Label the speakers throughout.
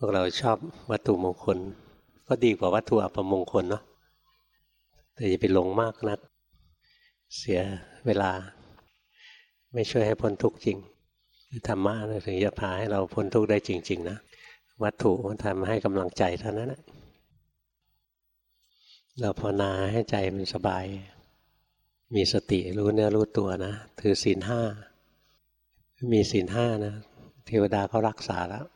Speaker 1: พวกเราชอบวัตถุมงคล ก็ดีกว่าวัตถุอัปมงคลเนาะแต่อย่าไปหลงมากนัก เสียเวลา ไม่ช่วยให้พ้นทุกข์จริงธรรมะถึงจะพาให้เราพ้นทุกข์ได้จริง ๆ นะ วัตถุมันทำให้กำลังใจเท่านั้นแหละเราภาวนาให้ใจมันสบาย มีสติรู้เนื้อรู้ตัวนะ ถือศีลห้า มีศีลห้านะ เทวดาเขารักษาแล้ว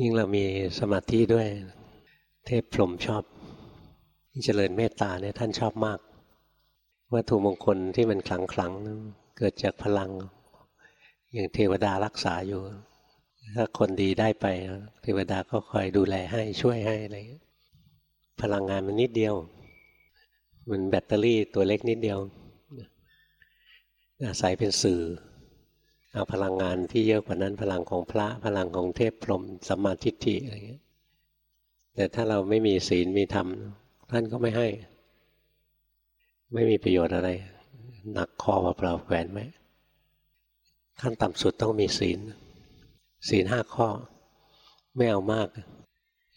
Speaker 1: ยิ่งเรามีสมาธิด้วย เทพพรหมชอบเจริญเมตตาเนี่ยท่านชอบมาก วัตถุมงคลที่มันขลังขลังเกิดจากพลัง อย่างเทวดารักษาอยู่ ถ้าคนดีได้ไปเทวดาก็คอยดูแลให้ช่วยให้อะไรพลังงานมันนิดเดียว มันแบตเตอรี่ตัวเล็กนิดเดียวอาศัยเป็นสื่อ เอาพลังงานที่เยอะกว่านั้นพลังของพระพลังของเทพพรหมสัมมาทิฏฐิอะไรเงี้ยแต่ถ้าเราไม่มีศีลมีธรรมท่านก็ไม่ให้ ไม่มีประโยชน์อะไร หนักคอเปล่าแขวนไหมขั้นต่ำสุดต้องมีศีล ศีลห้าข้อ ไม่เอามาก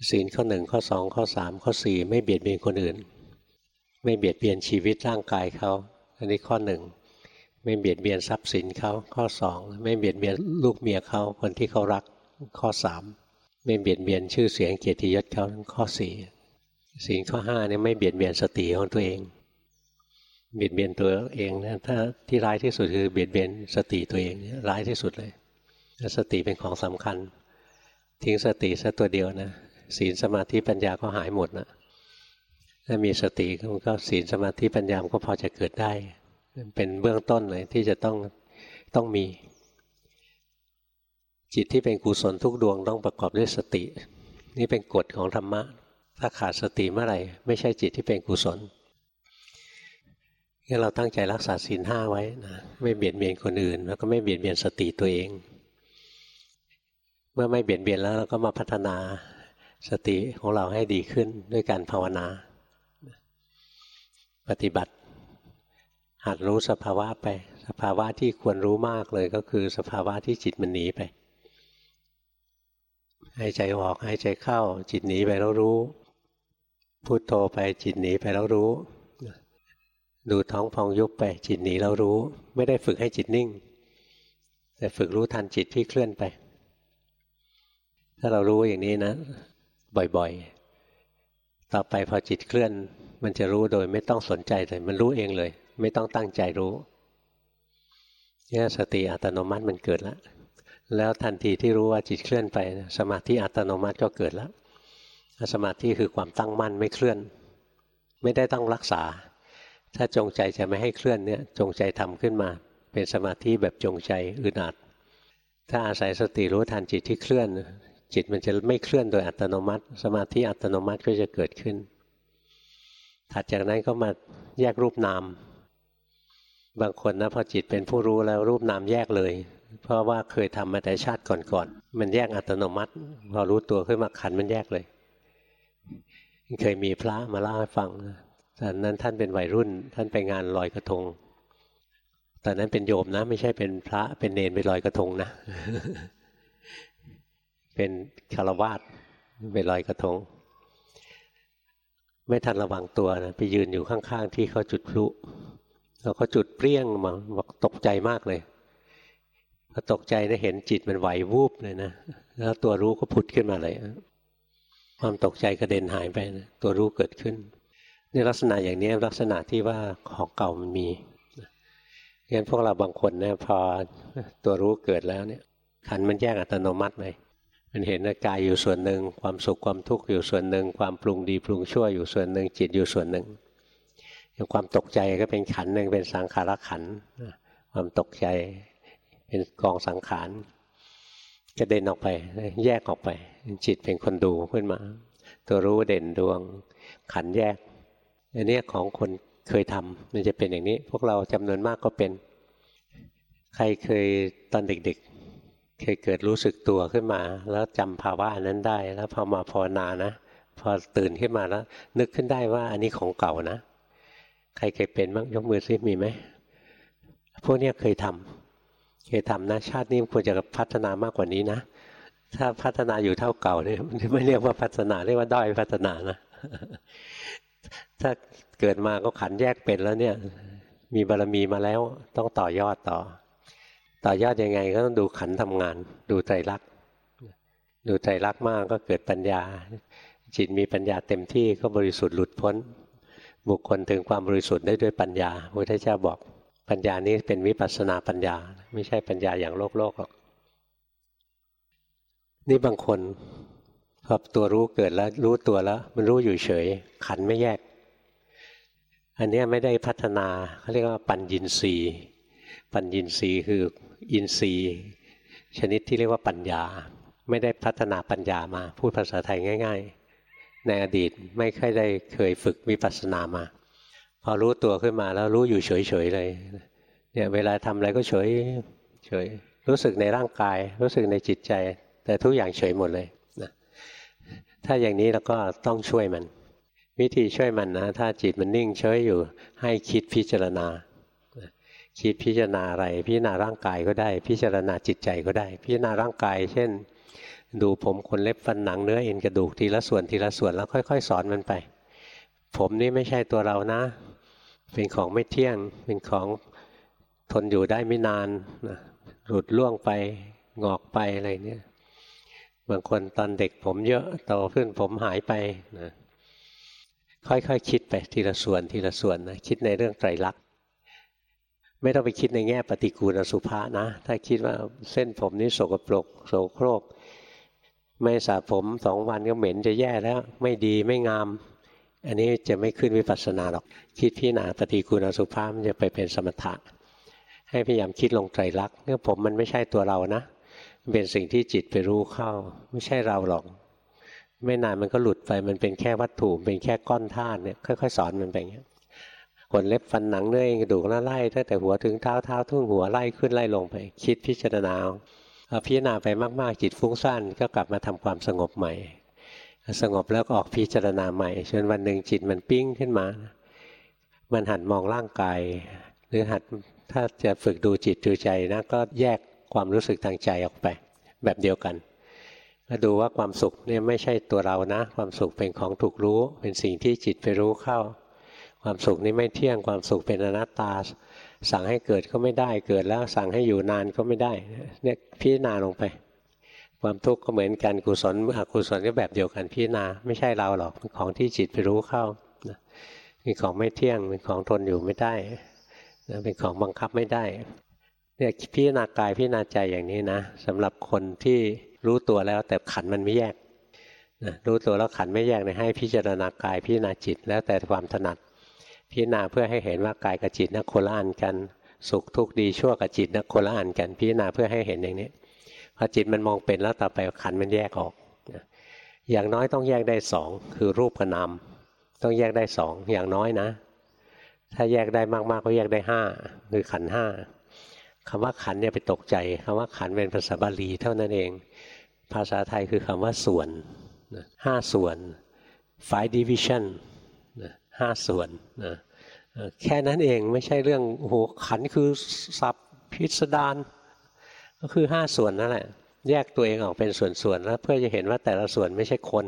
Speaker 1: ศีลข้อหนึ่งข้อสองข้อสามข้อสี่ไม่เบียดเบียนคนอื่น ไม่เบียดเบียนชีวิตร่างกายเขา อันนี้ข้อหนึ่ง ไม่เบียดเบียนทรัพย์สินเขาข้อสองไม่เบียดเบียนลูกเมียเขาคนที่เขารักข้อสามไม่เบียดเบียนชื่อเสียงเกียรติยศเขาข้อสี่สิ่งข้อห้าเนี่ยไม่เบียดเบียนสติของตัวเอง เบียดเบียนตัวเองนะถ้าที่ร้ายที่สุดคือเบียดเบียนสติตัวเองร้ายที่สุดเลยสติเป็นของสำคัญ ทิ้งสติสัตัวเดียวนะศีลสมาธิปัญญาก็หายหมดนะถ้ามีสติมันก็ศีลสมาธิปัญญาก็พอจะเกิดได้ เป็นเบื้องต้นเลยที่จะต้องต้องมี จิตที่เป็นกุศลทุกดวงต้องประกอบด้วยสติ นี่เป็นกฎของธรรมะ ถ้าขาดสติเมื่อไหร่ ไม่ใช่จิตที่เป็นกุศลงั้นเราตั้งใจรักษาศีลห้าไว้นะไม่เบียดเบียนคนอื่น แล้วก็ไม่เบียดเบียนสติตัวเอง เมื่อไม่เบียดเบียนแล้วเราก็มาพัฒนาสติของเราให้ดีขึ้นด้วยการภาวนา ปฏิบัติ หัดรู้สภาวะไป สภาวะที่ควรรู้มากเลยก็คือสภาวะที่จิตมันหนีไปหายใจออกหายใจเข้า จิตหนีไปแล้วรู้พุโทโธไปจิตหนีไปแล้วรู้ ดูท้องพองยุบไปจิตหนีแล้วรู้ ไม่ได้ฝึกให้จิตนิ่ง แต่ฝึกรู้ทันจิตที่เคลื่อนไป ถ้าเรารู้อย่างนี้นะ บ่อยๆ ต่อไปพอจิตเคลื่อน มันจะรู้โดยไม่ต้องสนใจเลยมันรู้เองเลย ไม่ต้องตั้งใจรู้เนี่ยสติอัตโนมัติมันเกิดแล้ว แล้วทันทีที่รู้ว่าจิตเคลื่อนไป สมาธิอัตโนมัติก็เกิดแล้วสมาธิคือความตั้งมั่นไม่เคลื่อน ไม่ได้ต้องรักษา ถ้าจงใจจะไม่ให้เคลื่อนเนี่ยจงใจทำขึ้นมา เป็นสมาธิแบบจงใจอึดอัด ถ้าอาศัยสติรู้ทันจิตที่เคลื่อน จิตมันจะไม่เคลื่อนโดยอัตโนมัติ สมาธิอัตโนมัติก็จะเกิดขึ้น ถัดจากนั้นก็มาแยกรูปนาม บางคนนะพอจิตเป็นผู้รู้แล้วรูปนามแยกเลย เพราะว่าเคยทำมาแต่ชาติก่อนๆมันแยกอัตโนมัติพอรู้ตัวขึ้นมาขันมันแยกเลยเคยมีพระมาเล่าให้ฟังตอนนั้นท่านเป็นวัยรุ่น ท่านไปงานลอยกระทงตอนนั้นเป็นโยมนะ ไม่ใช่เป็นพระเป็นเนนไปลอยกระทงนะ เป็นคารวาสไปลอยกระทง ไม่ทันระวังตัวนะไปยืนอยู่ข้างๆ ที่เขาจุดพลุ เขาก็จุดเปรี้ยงมาบอกตกใจมากเลยพอตกใจนะเห็นจิตมันไหววูบเลยนะแล้วตัวรู้ก็ผุดขึ้นมาเลยความตกใจกระเด็นหายไปนะตัวรู้เกิดขึ้นนี่ลักษณะอย่างนี้ลักษณะที่ว่าของเก่ามันมีงั้นพวกเราบางคนเนี่ยพอตัวรู้เกิดแล้วเนี่ยขันมันแยกอัตโนมัติเลยมันเห็นกายอยู่ส่วนหนึ่งความสุขความทุกข์อยู่ส่วนหนึ่งความปรุงดีปรุงชั่วอยู่ส่วนหนึ่งจิตอยู่ส่วนหนึ่ง อย่างความตกใจก็เป็นขันหนึ่งเป็นสังขารขันความตกใจเป็นกองสังขารกระเด็นออกไป แยกออกไป จิตเป็นคนดูขึ้นมา ตัวรู้เด่นดวง ขันแยกอันนี้ของคนเคยทำมันจะเป็นอย่างนี้ พวกเราจำนวนมากก็เป็น ใครเคยตอนเด็กๆ เคยเกิดรู้สึกตัวขึ้นมา แล้วจำภาวะอันนั้นได้ แล้วพอมาภาวนานะ พอตื่นขึ้นมาแล้ว นึกขึ้นได้ว่าอันนี้ของเก่านะ ใครเคยเป็นบ้างยกมือซิมีไหมพวกนี้เคยทำเคยทำนะ ชาตินี้ควรจะพัฒนามากกว่านี้นะ ถ้าพัฒนาอยู่เท่าเก่าเนี่ยไม่เรียกว่าพัฒนาเรียกว่าด้อยพัฒนานะ ถ้าเกิดมาก็ขันแยกเป็นแล้วเนี่ย มีบารมีมาแล้วต้องต่อยอดต่อ ต่อยอดยังไงก็ต้องดูขันทำงาน ดูใจรัก ดูใจรักมากก็เกิดปัญญา จิตมีปัญญาเต็มที่ก็บริสุทธิ์หลุดพ้น บุคคลถึงความบริสุทธิ์ได้ด้วยปัญญาพระพุทธเจ้าบอกปัญญานี้เป็นวิปัสสนาปัญญา ไม่ใช่ปัญญาอย่างโลกโลกหรอกนี่บางคนพอตัวรู้เกิดแล้วรู้ตัวแล้ว มันรู้อยู่เฉย ขันไม่แยก อันนี้ไม่ได้พัฒนาเขาเรียกว่าปัญญินรีปัญญินรีคืออินทรีย์ ชนิดที่เรียกว่าปัญญา ไม่ได้พัฒนาปัญญามา พูดภาษาไทยง่าย ๆ ในอดีตไม่ค่อยได้เคยฝึกวิปัสสนามา พอรู้ตัวขึ้นมาแล้วรู้อยู่เฉยๆเลยเนี่ยเวลาทำอะไรก็เฉยเฉยรู้สึกในร่างกาย รู้สึกในจิตใจ แต่ทุกอย่างเฉยหมดเลยนะถ้าอย่างนี้เราก็ต้องช่วยมัน วิธีช่วยมันนะถ้าจิตมันนิ่งเฉยอยู่ให้คิดพิจารณาคิดพิจารณาอะไร พิจารณาร่างกายก็ได้ พิจารณาจิตใจก็ได้ พิจารณาร่างกาย เช่น ดูผมขนเล็บฟันหนังเนื้อเอ็นกระดูกทีละส่วนทีละส่วนแล้วค่อย ๆ สอนมันไป ผมนี่ไม่ใช่ตัวเรานะ เป็นของไม่เที่ยง เป็นของทนอยู่ได้ไม่นานนะหลุดล่วงไปงอกไปอะไรเนี่ยบางคนตอนเด็กผมเยอะโตขึ้นผมหายไปนะค่อยๆคคิดไปทีละส่วนทีละส่วนนะคิดในเรื่องไตรลักษณ์ไม่ต้องไปคิดในแง่ปฏิกูลอสุภะนะ ถ้าคิดว่าเส้นผมนี้สกปรกโสโครก ไม่สระผมสองวันก็เหม็นจะแย่แล้ว ไม่ดีไม่งาม อันนี้จะไม่ขึ้นวิปัสสนาหรอก คิดพี่นาปฏิกูลอสุภะมันจะไปเป็นสมถะ ให้พยายามคิดลงไตรลักษณ์เนี่ยผมมันไม่ใช่ตัวเรานะเป็นสิ่งที่จิตไปรู้เข้า ไม่ใช่เราหรอก ไม่นานมันก็หลุดไปมันเป็นแค่วัตถุเป็นแค่ก้อนธาตุเนี่ยค่อยๆสอนมันไปอย่างนี้ยขนเล็บฟันหนังเนื้อกระดูกแล้วไล่ตั้งแต่หัวถึงเท้าเท้าทุ่งหัวไล่ขึ้นไล่ลงไป คิดพิจารณา เอพิจารณาไปมาก ๆ จิตฟุ้งซ่านก็กลับมาทำความสงบใหม่ สงบแล้วก็ออกพิจารณาใหม่จนวันหนึ่งจิตมันปิ้งขึ้นมา มันหัดมองร่างกาย หรือหัดถ้าจะฝึกดูจิตดูใจนะก็แยกความรู้สึกทางใจออกไป แบบเดียวกันก็ดูว่าความสุขเนี่ยไม่ใช่ตัวเรานะ ความสุขเป็นของถูกรู้ เป็นสิ่งที่จิตไปรู้เข้า ความสุขนี้ไม่เที่ยงความสุขเป็นอนัตตา สั่งให้เกิดก็ไม่ได้เกิดแล้วสั่งให้อยู่นานก็ไม่ได้เนี่ยพิจารณาลงไป ความทุกข์ก็เหมือนกันกุศลอกุศลก็แบบเดียวกันพิจารณาไม่ใช่เราหรอกเป็นของที่จิตไปรู้เข้าเป็นของไม่เที่ยงเป็นของทนอยู่ไม่ได้เป็นของบังคับไม่ได้เนี่ยพิจารณากายพิจารณาใจอย่างนี้นะสำหรับคนที่รู้ตัวแล้วแต่ขันมันไม่แยกนะรู้ตัวแล้วขันไม่แยกเนี่ยให้พิจารณากายพิจารณาจิต แล้วแต่ความถนัด พิจารณาเพื่อให้เห็นว่ากายกับจิตนะโคละอันกัน สุขทุกข์ดีชั่วกับจิตนะโคละอันกัน พิจารณาเพื่อให้เห็นอย่างนี้พอจิตมันมองเป็นแล้วต่อไปขันมันแยกออก อย่างน้อยต้องแยกได้สองคือรูปกับนามต้องแยกได้สองอย่างน้อยนะ ถ้าแยกได้มากๆก็แยกได้ห้าคือขันห้าคำว่าขันเนี่ยไปตกใจคำว่าขันเป็นภาษาบาลีเท่านั้นเอง ภาษาไทยคือคำว่าส่วนห้าส่วน five division ห้าส่วนนะแค่นั้นเองไม่ใช่เรื่องโอ้โหขันคือสับพิสดารก็คือห้าส่วนนั่นแหละ แยกตัวเองออกเป็นส่วนๆแล้วเพื่อจะเห็นว่าแต่ละส่วนไม่ใช่คน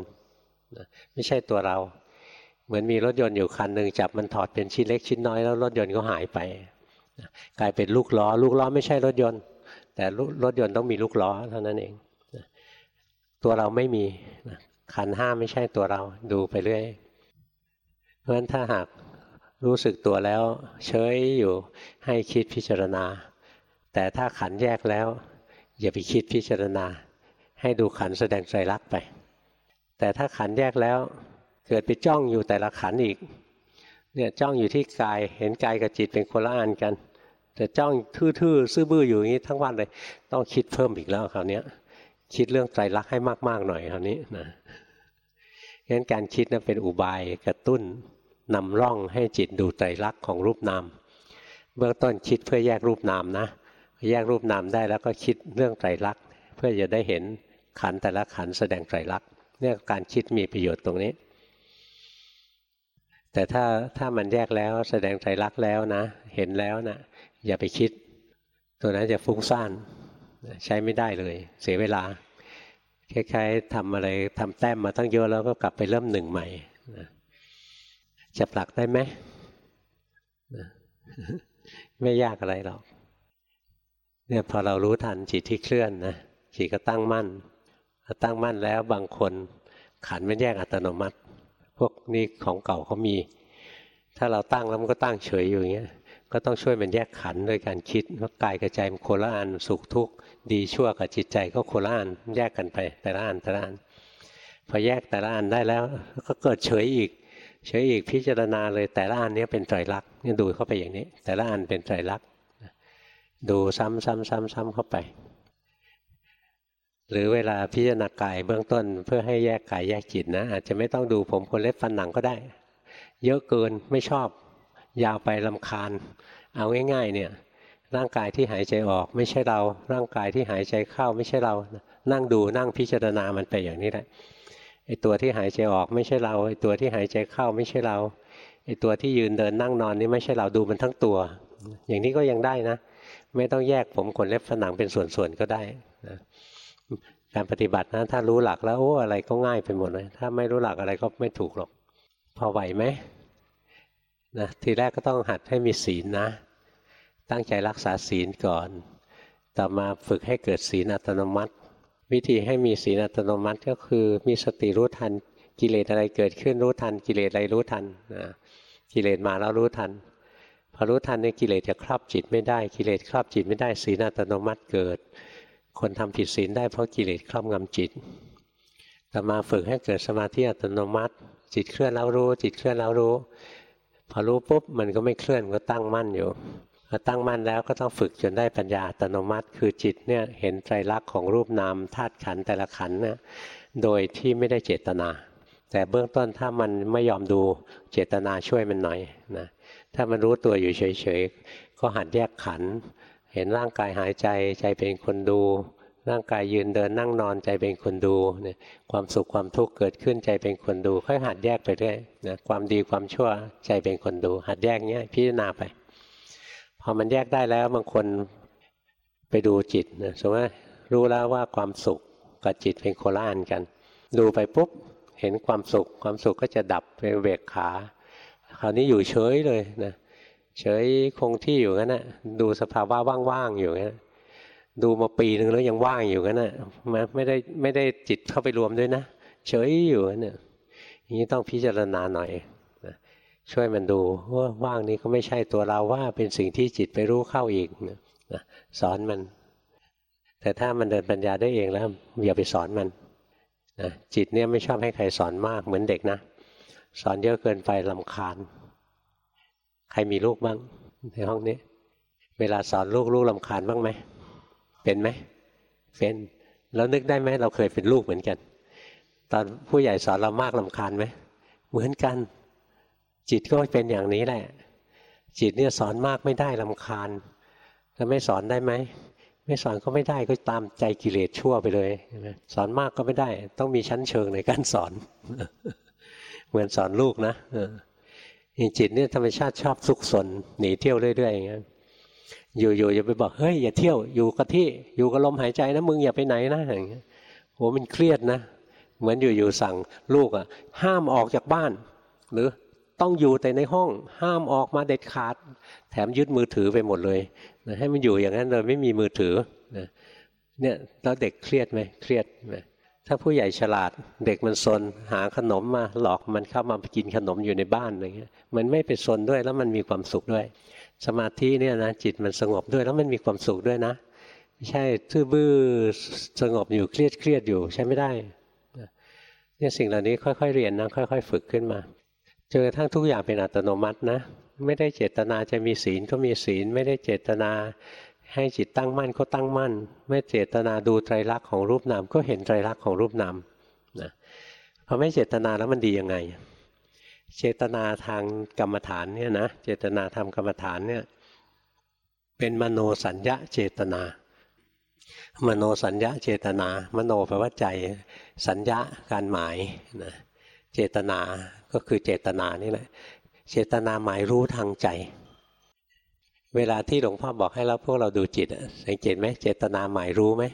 Speaker 1: ไม่ใช่ตัวเรา เหมือนมีรถยนต์อยู่คันหนึ่งจับมันถอดเป็นชิ้นเล็กชิ้นน้อยแล้วรถยนต์ก็หายไปกลายเป็นลูกล้อ ลูกล้อไม่ใช่รถยนต์ แต่รถยนต์ต้องมีลูกล้อเท่านั้นเองตัวเราไม่มีขันห้าไม่ใช่ตัวเราดูไปเรื่อย เพราะฉะนั้นถ้าหากรู้สึกตัวแล้วเฉยอยู่ให้คิดพิจารณา แต่ถ้าขันแยกแล้ว อย่าไปคิดพิจารณา ให้ดูขันแสดงใจรักไป แต่ถ้าขันแยกแล้ว เกิดไปจ้องอยู่แต่ละขันอีกเนี่ยจ้องอยู่ที่กายเห็นกายกับจิตเป็นคนละอันกัน แต่จ้องทื่อๆซื่อบื้ออยู่อย่างนี้ทั้งวันเลย ต้องคิดเพิ่มอีกแล้วคราวนี้คิดเรื่องใจรักให้มากๆหน่อยคราวนี้นะ งั้นการคิดนะเป็นอุบายกระตุ้นนำร่องให้จิตดูใจรักของรูปนาม เบื้องต้นคิดเพื่อแยกรูปนามนะ แยกรูปนามได้แล้วก็คิดเรื่องไตรลักษณ์เพื่อจะได้เห็นขันแต่ละขันแสดงไตรลักษณ์เนี่ยการคิดมีประโยชน์ตรงนี้ แต่ถ้าถ้ามันแยกแล้วแสดงใจรักแล้วนะ เห็นแล้วนะอย่าไปคิด ตัวนั้นจะฟุ้งซ่านใช้ไม่ได้เลย เสียเวลา คล้ายๆทำอะไรทำแต้มมาตั้งเยอะแล้วก็กลับไปเริ่มหนึ่งใหม่นะจะผลักได้ไหมนะไม่ยากอะไรหรอกเนี่ยพอเรารู้ทันจิตที่เคลื่อนนะจิตก็ตั้งมั่นตั้งมั่นแล้วบางคนขันมันแยกอัตโนมัติ พวกนี้ของเก่าเขามี ถ้าเราตั้งแล้วมันก็ตั้งเฉยอยู่อย่างเงี้ย ก็ต้องช่วยมันแยกขันโดยการคิดว่ากายกับใจมันโคละอันสุขทุกข์ดีชั่วกับจิตใจก็โคละอันแยกกันไป แต่ละอันแต่ละอันพอแยกแต่ละอันได้แล้ว ก็เกิดเฉยอีก เฉยอีกพิจารณาเลยแต่ละอันนี้เป็นไตรลักษณ์นี่ดูเข้าไปอย่างนี้ แต่ละอันเป็นไตรลักษณ์ดูซ้ำซ้ำซ้ำซ้ำเข้าไป หรือเวลาพิจารณากายเบื้องต้น เพื่อให้แยกกายแยกจิตนะ อาจจะไม่ต้องดูผมคนเล็บฟันหนังก็ได้ เยอะเกินไม่ชอบ ยาวไปลำคาญ เอาง่ายๆเนี่ยร่างกายที่หายใจออกไม่ใช่เรา ร่างกายที่หายใจเข้าไม่ใช่เรา นั่งดูนั่งพิจารณามันไปอย่างนี้แหละไอ้ตัวที่หายใจออกไม่ใช่เราไอ้ตัวที่หายใจเข้าไม่ใช่เราไอ้ตัวที่ยืนเดินนั่งนอนนี่ไม่ใช่เราดูมันทั้งตัว อย่างนี้ก็ยังได้นะ ไม่ต้องแยกผมขนเล็บฝันหนังเป็นส่วนๆก็ได้นะการปฏิบัตินะถ้ารู้หลักแล้วโอ้อะไรก็ง่ายไปหมดเลยถ้าไม่รู้หลักอะไรก็ไม่ถูกหรอก พอไหวไหม นะทีแรกก็ต้องหัดให้มีศีลนะ ตั้งใจรักษาศีลก่อน ต่อมาฝึกให้เกิดศีลอัตโนมัติ วิธีให้มีศีลอัตโนมัติก็คือมีสติรู้ทันกิเลสอะไรเกิดขึ้นรู้ทัน กิเลสอะไรรู้ทันนะกิเลสมาแล้วรู้ทันพอรู้ทันในกิเลสจะครอบจิตไม่ได้กิเลสครอบจิตไม่ได้ศีลอัตโนมัติเกิด คนทำผิดศีลได้เพราะกิเลสครอบงำจิตต่อมาฝึกให้เกิดสมาธิอัตโนมัติ จิตเคลื่อนแล้วรู้ จิตเคลื่อนแล้วรู้ พอรู้ปุ๊บมันก็ไม่เคลื่อนก็ตั้งมั่นอยู่พอตั้งมั่นแล้วก็ต้องฝึกจนได้ปัญญาอัตโนมัติ คือจิตเนี่ยเห็นไตรลักษณ์ของรูปนามธาตุขันแต่ละขันนะโดยที่ไม่ได้เจตนา แต่เบื้องต้นถ้ามันไม่ยอมดูเจตนาช่วยมันหน่อยนะถ้ามันรู้ตัวอยู่เฉยๆก็หัดแยกขันเห็นร่างกายหายใจใจเป็นคนดู ร่างกายยืนเดินนั่งนอนใจเป็นคนดูเนี่ยความสุขความทุกข์เกิดขึ้นใจเป็นคนดู ค่อยหัดแยกไปเรื่อยนะความดีความชั่วใจเป็นคนดู หัดแยกเนี้ยพิจารณาไปพอมันแยกได้แล้วบางคนไปดูจิตนะสมมติรู้แล้วว่าความสุขกับจิตเป็นโคละอันกัน ดูไปปุ๊บเห็นความสุข ความสุขก็จะดับเป็นเวกขา คราวนี้อยู่เฉยเลยนะเฉยคงที่อยู่งั้นนะดูสภาวะว่างๆอยู่งั้น ดูมาปีหนึ่งแล้วยังว่างอยู่งั้นนะไม่ได้ไม่ได้จิตเข้าไปรวมด้วยนะเฉยอยู่นเนี่ยอย่างนี้ต้องพิจารณาหน่อยช่วยมันดูว่าว่างนี้ก็ไม่ใช่ตัวเราว่าเป็นสิ่งที่จิตไปรู้เข้าอีกนะสอนมัน แต่ถ้ามันเดินปัญญาได้เองแล้วอย่าไปสอนมันนะจิตเนี่ยไม่ชอบให้ใครสอนมากเหมือนเด็กนะ สอนเยอะเกินไปลำคาญ ใครมีลูกบ้างในห้องนี้ เวลาสอนลูกลูกลำคาญบ้างไหม เป็นไหมเป็นแล้วนึกได้ไหมเราเคยเป็นลูกเหมือนกัน ตอนผู้ใหญ่สอนเรามากลำคาญไหมเหมือนกัน จิตก็เป็นอย่างนี้แหละ จิตเนี่ยสอนมากไม่ได้ลำคาญจะไม่สอนได้ไหมไม่สอนก็ไม่ได้ก็ตามใจกิเลสชั่วไปเลยสอนมากก็ไม่ได้ ต้องมีชั้นเชิงในการสอน เหมือนสอนลูกนะจิตเนี่ยธรรมชาติชอบซุกสนหนีเที่ยวเรื่อยๆอย่างเงี้ย อยู่ๆอย่าไปบอกเฮ้ยอย่าเที่ยวอยู่กับที่อยู่กับลมหายใจนะมึงอย่าไปไหนนะอย่างเงี้ยโหมันเครียดนะ เหมือนอยู่ๆสั่งลูกอะ ห้ามออกจากบ้าน หรือต้องอยู่แต่ในห้อง ห้ามออกมาเด็ดขาด แถมยึดมือถือไปหมดเลยนะให้มันอยู่อย่างนั้นเลยไม่มีมือถือนะเนี่ยแล้วเด็กเครียดไหมเครียดไหมถ้าผู้ใหญ่ฉลาดเด็กมันซนหาขนมมาหลอกมันเข้ามากินขนมอยู่ในบ้านอะไรเงี้ยมันไม่ไปซนด้วยแล้วมันมีความสุขด้วย สมาธิเนี่ยนะจิตมันสงบด้วยแล้วมันมีความสุขด้วยนะไม่ใช่ทื่อบื้อสงบอยู่เครียดเครียดอยู่ใช่ไม่ได้เนี่ยสิ่งเหล่านี้ค่อยๆเรียนนะค่อย ๆ ฝึกขึ้นมาจนกระทั่งทุกอย่างเป็นอัตโนมัตินะ ไม่ได้เจตนาจะมีศีลก็มีศีล ไม่ได้เจตนาให้จิตตั้งมั่นก็ตั้งมั่น ไม่เจตนาดูไตรลักษณ์ของรูปนามก็เห็นไตรลักษณ์ของรูปนามนะพอไม่เจตนาแล้วมันดียังไง เจตนาทางกรรมฐานเนี่ยนะเจตนาทำกรรมฐานเนี่ยเป็นมโนสัญญาเจตนา มโนสัญญาเจตนา มโนแปลว่าใจสัญญาการหมายนะเจตนาก็คือเจตนานี่แหละเจตนาหมายรู้ทางใจ เวลาที่หลวงพ่อบอกให้เราพวกเราดูจิตสังเกตไหมเจตนาหมายรู้ไหม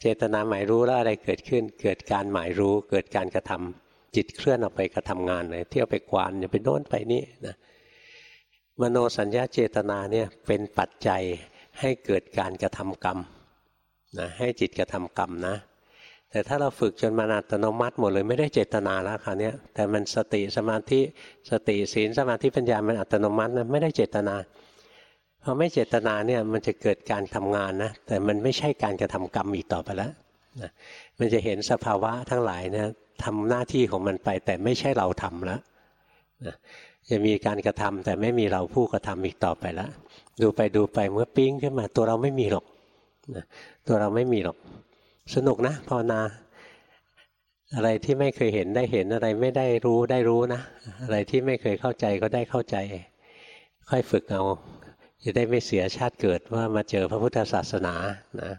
Speaker 1: เจตนาหมายรู้แล้วอะไรเกิดขึ้น เกิดการหมายรู้เกิดการกระทำ จิตเคลื่อนออกไปกระทำงานเลยเที่ยวไปกวานอย่าไปโน้นไปนี่นะมโนสัญญาเจตนาเนี่ยเป็นปัจจัยให้เกิดการกระทำกรรมนะให้จิตกระทำกรรมนะ แต่ถ้าเราฝึกจนมันอัตโนมัติหมดเลยไม่ได้เจตนาแล้วคราวนี้แต่มันสติสมาธิสติศีลสมาธิปัญญามันอัตโนมัตินะไม่ได้เจตนาพอไม่เจตนาเนี่ยมันจะเกิดการทำงานนะแต่มันไม่ใช่การกระทำกรรมอีกต่อไปแล้วนะมันจะเห็นสภาวะทั้งหลายนี่ย ทำหน้าที่ของมันไป แต่ไม่ใช่เราทำแล้วนะจะมีการกระทำแต่ไม่มีเราผู้กระทำอีกต่อไปแล้วดูไปดูไปเมื่อปิ้งขึ้นมา ตัวเราไม่มีหรอกนะตัวเราไม่มีหรอก สนุกนะภาวนา อะไรที่ไม่เคยเห็นได้เห็นอะไรไม่ได้รู้ได้รู้นะ อะไรที่ไม่เคยเข้าใจก็ได้เข้าใจ ค่อยฝึกเอาจะได้ไม่เสียชาติเกิดว่ามาเจอพระพุทธศาสนานะ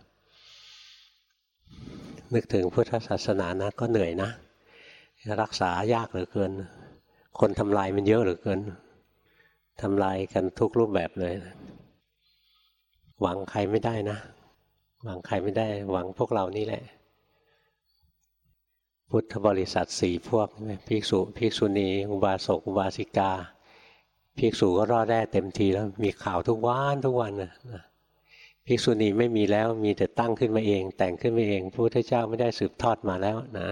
Speaker 1: นึกถึงพุทธศาสนานะก็เหนื่อยนะ รักษายากเหลือเกิน คนทำลายมันเยอะเหลือเกินทำลายกันทุกรูปแบบเลย หวังใครไม่ได้นะ หวังใครไม่ได้ หวังพวกเรานี่แหละ พุทธบริษัทสี่พวกภิกษุภิกษุณี อุบาสกอุบาสิกาภิกษุก็รอดได้เต็มทีแล้ว มีข่าวทุกวันทุกวันนะภิกษุณีไม่มีแล้วมีแต่ตั้งขึ้นมาเอง แต่งขึ้นมาเองพระพุทธเจ้าไม่ได้สืบทอดมาแล้วนะ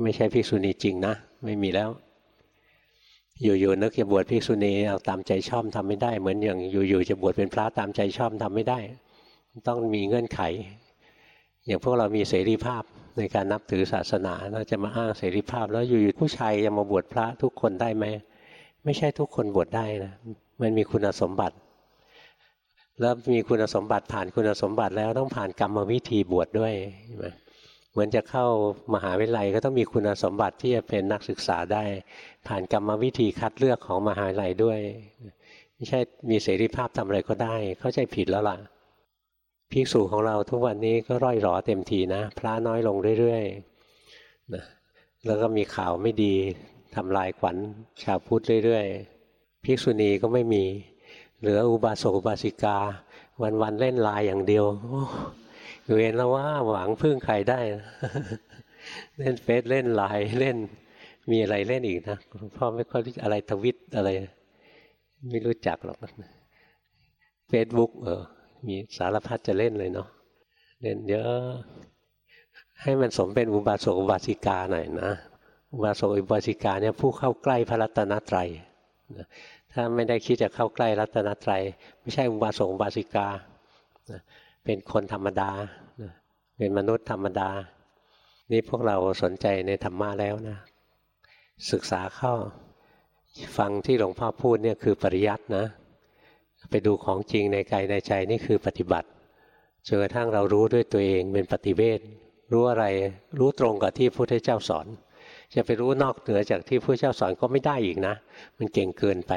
Speaker 1: ไม่ใช่ภิกษุณีจริงนะ ไม่มีแล้ว อยู่ๆนึกจะบวชภิกษุณีเอาตามใจชอบทำไม่ได้ เหมือนอย่างอยู่ๆจะบวชเป็นพระตามใจชอบทำไม่ได้ ต้องมีเงื่อนไข อย่างพวกเรามีเสรีภาพในการนับถือศาสนาเราจะมาอ้างเสรีภาพ แล้วอยู่ๆผู้ชายจะมาบวชพระทุกคนได้ไหมไม่ใช่ทุกคนบวชได้นะมันมีคุณสมบัติ แล้วมีคุณสมบัติผ่านคุณสมบัติแล้วต้องผ่านกรรมวิธีบวชดด้วยใช่ไหม เหมือนจะเข้ามหาวิทยาลัยก็ต้องมีคุณสมบัติที่จะเป็นนักศึกษาได้ ผ่านกรรมวิธีคัดเลือกของมหาวิทยาลัยด้วย ไม่ใช่มีเสรีภาพทำอะไรก็ได้ เข้าใจผิดแล้วล่ะภิกษุของเราทุกวันนี้ก็ร่อยหรอเต็มทีนะ พระน้อยลงเรื่อยๆนะแล้วก็มีข่าวไม่ดีทำลายขวัญชาวพุทธเรื่อยๆภิกษุณีก็ไม่มี เหลืออุบาสกอุบาสิกา วันๆเล่นลายอย่างเดียว เวนแล้วว่าหวังพึ่งใครได้เล่นเฟซเล่นไลน์เล่น มีอะไรเล่นอีกนะพ่อไม่ค่อยรู้อะไรทวิตอะไร ไม่รู้จักหรอกเฟซบุ๊กเออ มีสารพัดจะเล่นเลยเนาะเล่นเยอะ ให้มันสมเป็นอุบาสกอุบาสิกาหน่อยนะอุบาสกอุบาสิกาเนี่ยผู้เข้าใกล้พระรัตนตรัยถ้าไม่ได้คิดจะเข้าใกล้รัตนตรัยไม่ใช่อุบาสกอุบาสิกา เป็นคนธรรมดา เป็นมนุษย์ธรรมดา นี่พวกเราสนใจในธรรมะแล้วนะ ศึกษาเข้า ฟังที่หลวงพ่อพูดเนี่ยคือปริยัตินะ ไปดูของจริงในกายในใจนี่คือปฏิบัติจนกระทั่งเรารู้ด้วยตัวเองเป็นปฏิเวทรู้อะไรรู้ตรงกับที่พระพุทธเจ้าสอน จะไปรู้นอกเหนือจากที่พระเจ้าสอนก็ไม่ได้อีกนะ มันเก่งเกินไป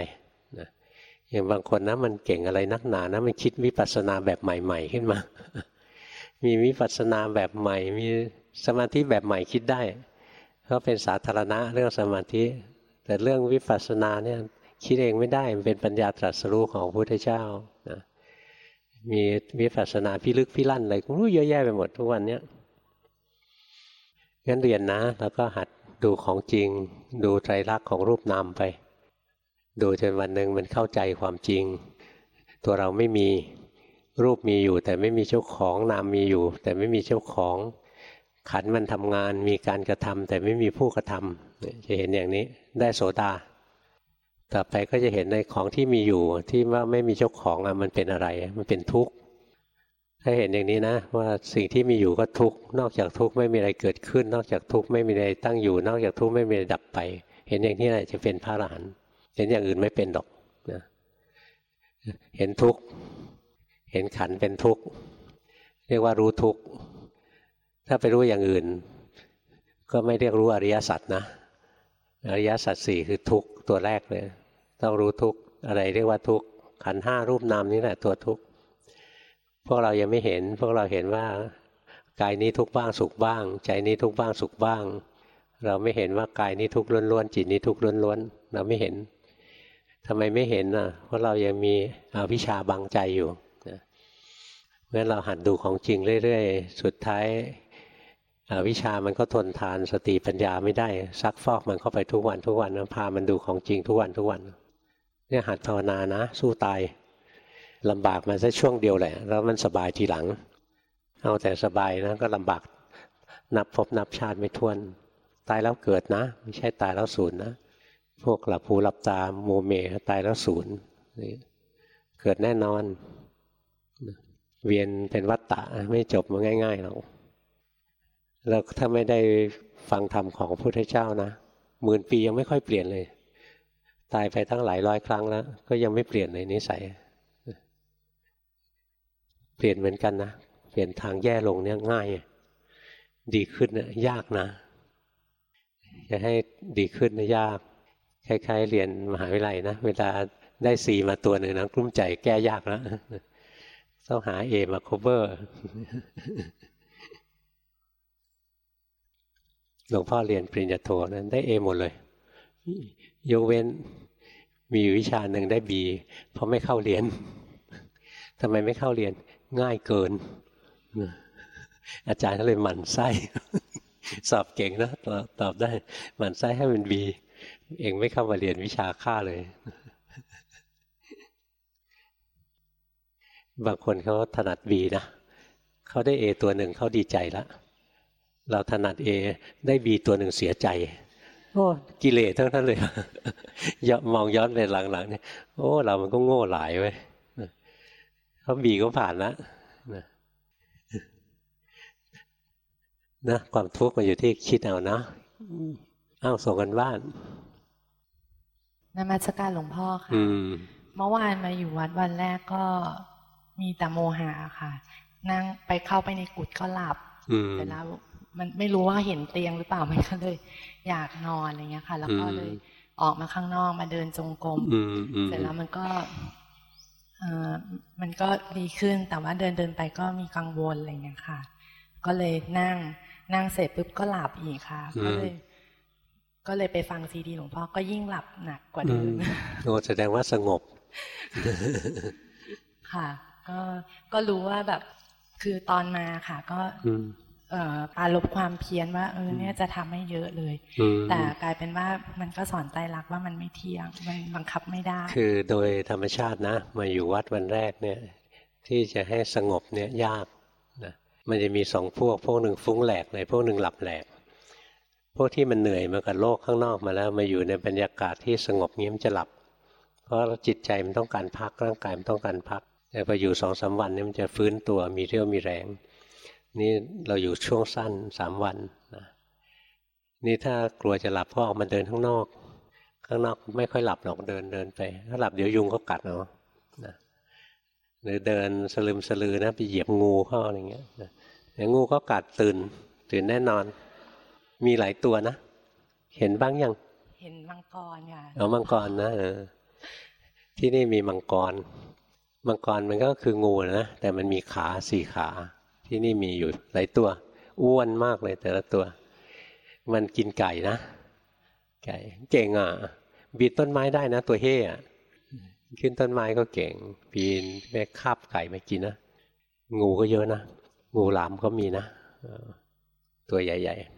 Speaker 1: อย่างบางคนนะมันเก่งอะไรนักหนานะมันคิดวิปัสสนาแบบใหม่ ๆ ขึ้นมา มีวิปัสสนาแบบใหม่ มีสมาธิแบบใหม่คิดได้เพราะเป็นสาธารณะเรื่องสมาธิ แต่เรื่องวิปัสสนาเนี่ยคิดเองไม่ได้มันเป็นปัญญาตรัสรู้ของพระพุทธเจ้านะมีวิปัสสนาพิลึกพิลั่นอะไรก็รู้เยอะแยะไปหมดทุกวันเนี้ยงั้นเรียนนะ แล้วก็หัดดูของจริง ดูไตรลักษณ์ของรูปนามไป ดูจนวันหนึ่งมันเข้าใจความจริง ตัวเราไม่มีรูปมีอยู่ แต่ไม่มีเจ้าของนามมีอยู่ แต่ไม่มีเจ้าของ ขันมันทำงานมีการกระทำแต่ไม่มีผู้กระทำจะเห็นอย่างนี้ได้โสดาต่อไปก็จะเห็นในของที่มีอยู่ที่ว่าไม่มีเจ้าของอะมันเป็นอะไร มันเป็นทุกข์ถ้าเห็นอย่างนี้นะ ว่าสิ่งที่มีอยู่ก็ทุกข์นอกจากทุกข์ไม่มีอะไรเกิดขึ้น นอกจากทุกข์ไม่มีอะไรตั้งอยู่ นอกจากทุกข์ไม่มีอะไรดับไป เห็นอย่างนี้แหละจะเป็นพระอรหันต์ เห็นอย่างอื่นไม่เป็นหรอกนะเห็นทุกข์ เห็นขันเป็นทุกข์ เรียกว่ารู้ทุกข์ ถ้าไปรู้อย่างอื่น ก็ไม่เรียกรู้อริยสัจนะ อริยสัจสี่คือทุกข์ตัวแรกเลย ต้องรู้ทุกข์ อะไรเรียกว่าทุกข์ ขันห้ารูปนามนี่แหละตัวทุกข์ พวกเรายังไม่เห็น พวกเราเห็นว่ากายนี้ทุกข์บ้างสุขบ้าง ใจนี้ทุกข์บ้างสุขบ้าง เราไม่เห็นว่ากายนี้ทุกข์ล้วนๆจิตนี้ทุกข์ล้วนๆเราไม่เห็น ทำไมไม่เห็นอะเพราะเรายังมีอวิชชาบังใจอยู่นะเพราะฉะนั้นเราหัดดูของจริงเรื่อยๆ สุดท้ายอวิชามันก็ทนทานสติปัญญาไม่ได้ซักฟอกมันเข้าไปทุกวันทุกวันนะพามันดูของจริงทุกวันทุกวัน เนี่ยหัดภาวนานะ สู้ตายลำบากมาสักช่วงเดียวแหละ แล้วมันสบายทีหลัง เอาแต่สบายนะก็ลำบากนับพบนับชาติไม่ท้วน ตายแล้วเกิดนะ ไม่ใช่ตายแล้วศูนย์นะ พวกหลับหูหลับตาโมเมตายแล้วศูนย์เกิดแน่นอน เวียนเป็นวัฏฏะไม่จบมาง่ายๆหรอกแล้วถ้าไม่ได้ฟังธรรมของพระพุทธเจ้านะหมื่นปียังไม่ค่อยเปลี่ยนเลย ตายไปตั้งหลายร้อยครั้งแล้ว ก็ยังไม่เปลี่ยนเลยนิสัยเปลี่ยนเหมือนกันนะเปลี่ยนทางแย่ลงเนี่ยง่าย ดีขึ้นนะยากนะจะให้ดีขึ้นนะยาก คล้ายๆ เรียนมหาวิทยาลัยนะ เวลาได้สีมาตัวหนึ่งนะกลุ้มใจแก้ยากแล้วต้องหาเอมาคเวอร์หลวงพ่อเรียนปริญญาโทนั้นได้เอหมดเลย ยกเว้นมีวิชาหนึ่งได้บีเพราะไม่เข้าเรียนทำไมไม่เข้าเรียนง่ายเกิน อาจารย์ก็เลยหมั่นไส้ สอบเก่งนะตอบได้หมั่นไส้ให้มันบี เองไม่เข้ามาเรียนวิชาค่าเลย บางคนเขาถนัดบีนะเขาได้เอตัวหนึ่งเขาดีใจแล้วเราถนัดเอได้บีตัวหนึ่งเสียใจโอ้กิเลสทั้งนั้นเลยยมองย้อนไปหลังๆเนี่ยโอ้เรามันก็โง่หลายไว้เขาบีก็ผ่านลนะนะความทุกข์มันอยู่ที่คิดเอานะอ้าวส่งกันบ้าน
Speaker 2: นมัสการหลวงพ่อค่ะเมื่อวานมาอยู่วัดวันแรกก็มีแต่โมหะค่ะ นั่งไปเข้าไปในกุฏก็หลับแต่แล้ว มันไม่รู้ว่าเห็นเตียงหรือเปล่ามันก็เลย อยากนอนอะไรเงี้ยค่ะ แล้วก็เลยออกมาข้างนอกมาเดินจงกรมเสร็จแล้วมันก็เออมันก็ดีขึ้นแต่ว่าเดินเดินไปก็มีกังวลอะไรเงี้ยค่ะ ก็เลยนั่งนั่งเสร็จปุ๊บก็หลับอีกค่ะ ก็เลย ก็เลยไปฟังซีดีหลวงพ่อก็ยิ่งหลับหนักกว่าเดิม
Speaker 1: โอ้แสดงว่าสงบ
Speaker 2: ค่ะ ก็ก็รู้ว่าแบบคือตอนมาค่ะ ก็ปาลบความเพียรว่าเออเนี่ยจะทำให้เยอะเลย แต่กลายเป็นว่ามันก็สอนใจรักว่ามันไม่เที่ยง มันบังคับไม่ได้
Speaker 1: คือโดยธรรมชาตินะ มาอยู่วัดวันแรกเนี่ย ที่จะให้สงบเนี่ยยากนะมันจะมีสองพวก พวกหนึ่งฟุ้งแหลกเลยพวกหนึ่งหลับแหลก พวกที่มันเหนื่อยมากับโลกข้างนอกมาแล้ว มาอยู่ในบรรยากาศที่สงบเงียมันจะหลับ เพราะจิตใจมันต้องการพักร่างกายมันต้องการพัก แต่พออยู่สองสาวันนี่มันจะฟื้นตัวมีเรี่ยวมีแรง นี่เราอยู่ช่วงสั้นสามวันนะนี่ถ้ากลัวจะหลับก็ออกมาเดินข้างนอก ข้างนอกไม่ค่อยหลับหรอกเดินเดินไป ถ้าหลับเดี๋ยวยุงก็กัดเนาะหรือเดินสลืมสลือนะไปเหยียบงูเข้าอะไรเงี้ยงูก็กัดตื่นตื่นแน่นอน มีหลายตัวนะ เห็นบ้างยัง
Speaker 2: เห็นมังกรค่ะ
Speaker 1: อ๋อมังกรนะเออที่นี่มีมังกร มังกรมันก็คืองูนะแต่มันมีขาสี่ขา ที่นี่มีอยู่หลายตัว อ้วนมากเลยแต่ละตัว มันกินไก่นะ ไก่เก่งอะบีนต้นไม้ได้นะ ตัวเฮ่อะขึ้นต้นไม้ก็เก่ง ปีนแม่คาบไก่มากินนะ งูก็เยอะนะ งูหลามก็มีนะตัวใหญ่
Speaker 2: ๆ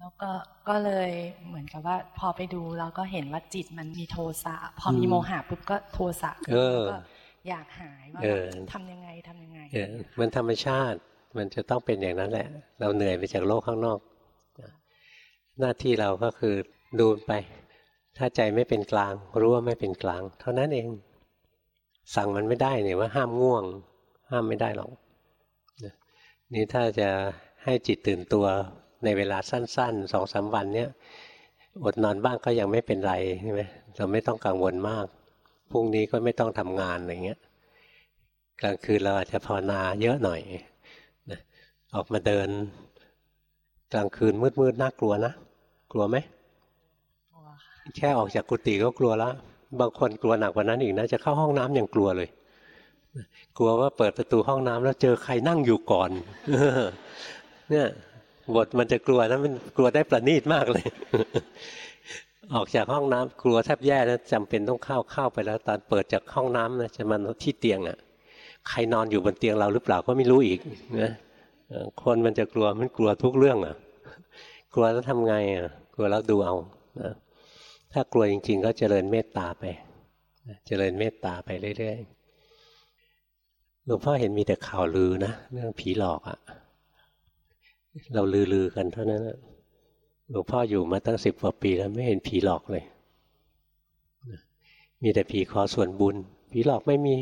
Speaker 2: แล้วก็ก็เลยเหมือนกับว่า พอไปดูเราก็เห็นว่าจิตมันมีโทสะพอมีโมหะปุ๊บก็โทสะแล้วก็อยากหายว่าทำยังไงทำยังไง
Speaker 1: มันธรรมชาติมันจะต้องเป็นอย่างนั้นแหละ เราเหนื่อยไปจากโลกข้างนอก หน้าที่เราก็คือดูไป ถ้าใจไม่เป็นกลางรู้ว่าไม่เป็นกลาง เท่านั้นเอง สั่งมันไม่ได้เนี่ยว่าห้ามง่วง ห้ามไม่ได้หรอกนี่ถ้าจะให้จิตตื่นตัว ในเวลาสั้นๆสองสาวันเนี้ยอดนอนบ้างก็ยังไม่เป็นไรใช่ไหมเราไม่ต้องกังวลมากพรุ่งนี้ก็ไม่ต้องทำงานอะไรเงี้ยกลางคืนเราอาจจะภาวนาเยอะหน่อยนะออกมาเดิน กลางคืนมืดๆน่ากลัวนะกลัวไหมแค่ออกจากกุฏิก็กลัวแล้วบางคนกลัวหนักกว่านั้นอีกนะจะเข้าห้องน้ำยังกลัวเลย กลัวว่าเปิดประตูห้องน้ำแล้วเจอใครนั่งอยู่ก่อนเนี่ย บทมันจะกลัวนะมันกลัวได้ประณีตมากเลย ออกจากห้องน้ำกลัวแทบแย่นะจำเป็นต้องเข้าเข้าไปแล้ว ตอนเปิดจากห้องน้ำนะจะมาที่เตียงอะ่ะ ใครนอนอยู่บนเตียงเราหรือเปล่าก็ไม่รู้อีกนะคนมันจะกลัวมันกลัวทุกเรื่องอะ กลัวแล้วทำไงอะ กลัวแล้วดูเอานะถ้ากลัวจริง ๆ ก็เจริญเมตตาไปเจริญเมตตาไปเรื่อยๆหลวงพ่อเห็นมีแต่ข่าวลือนะเรื่องผีหลอกอะ่ะ เราลือๆกันเท่านั้นหลวงพ่ออยู่มาตั้งสิบกว่าปีแล้วไม่เห็นผีหลอกเลย มีแต่ผีขอส่วนบุญ ผีหลอกไม่มี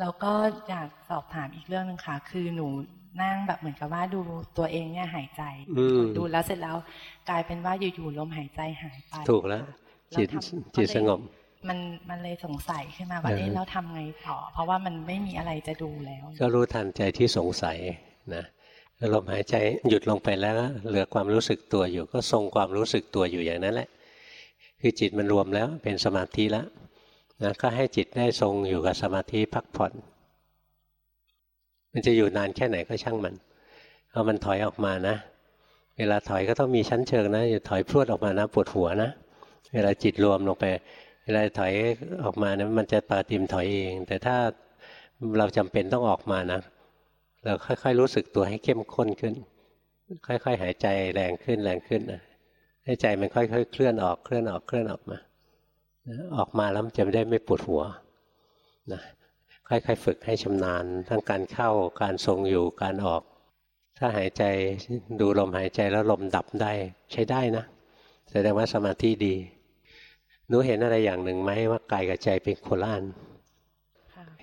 Speaker 2: แล้วก็อยากสอบถามอีกเรื่องหนึ่งค่ะ คือหนูนั่งแบบเหมือนกับว่าดูตัวเองเนี่ยหายใจ ดูแล้วเสร็จแล้ว กลายเป็นว่าอยู่ๆลมหายใจหายไป
Speaker 1: ถูกแล้วจิตจิตสงบ
Speaker 2: มันมันเลยสงสัยขึ้นมาว่าเอ๊ะแล้วทำไงต่อ เพราะว่ามันไม่มีอะไรจะดูแล้ว
Speaker 1: ก็รู้ทันใจที่สงสัยนะลมหายใจหยุดลงไปแล้ว เหลือความรู้สึกตัวอยู่ ก็ทรงความรู้สึกตัวอยู่อย่างนั้นแหละ คือจิตมันรวมแล้วเป็นสมาธิแล้วนะก็ให้จิตได้ทรงอยู่กับสมาธิพักผ่อน มันจะอยู่นานแค่ไหนก็ช่างมันเอามันถอยออกมานะ เวลาถอยก็ต้องมีชั้นเชิงนะอย่าถอยพรวดออกมานะปวดหัวนะ เวลาจิตรวมลงไป เวลาถอยออกมานะมันจะปาติมถอยเอง แต่ถ้าเราจำเป็นต้องออกมานะ เราค่อยๆรู้สึกตัวให้เข้มข้นขึ้น ค่อยๆหายใจแรงขึ้นแรงขึ้นนะให้ใจมันค่อยๆเคลื่อนออกเคลื่อนออกเคลื่อนออกมาออกมาแล้วมันจะได้ไม่ปวดหัวนะค่อยๆฝึกให้ชำนาญ ทั้งการเข้าการทรงอยู่การออก ถ้าหายใจดูลมหายใจแล้วลมดับได้ใช้ได้นะแสดงว่าสมาธิดี หนูเห็นอะไรอย่างหนึ่งไหมว่ากายกับใจเป็นโคล่าน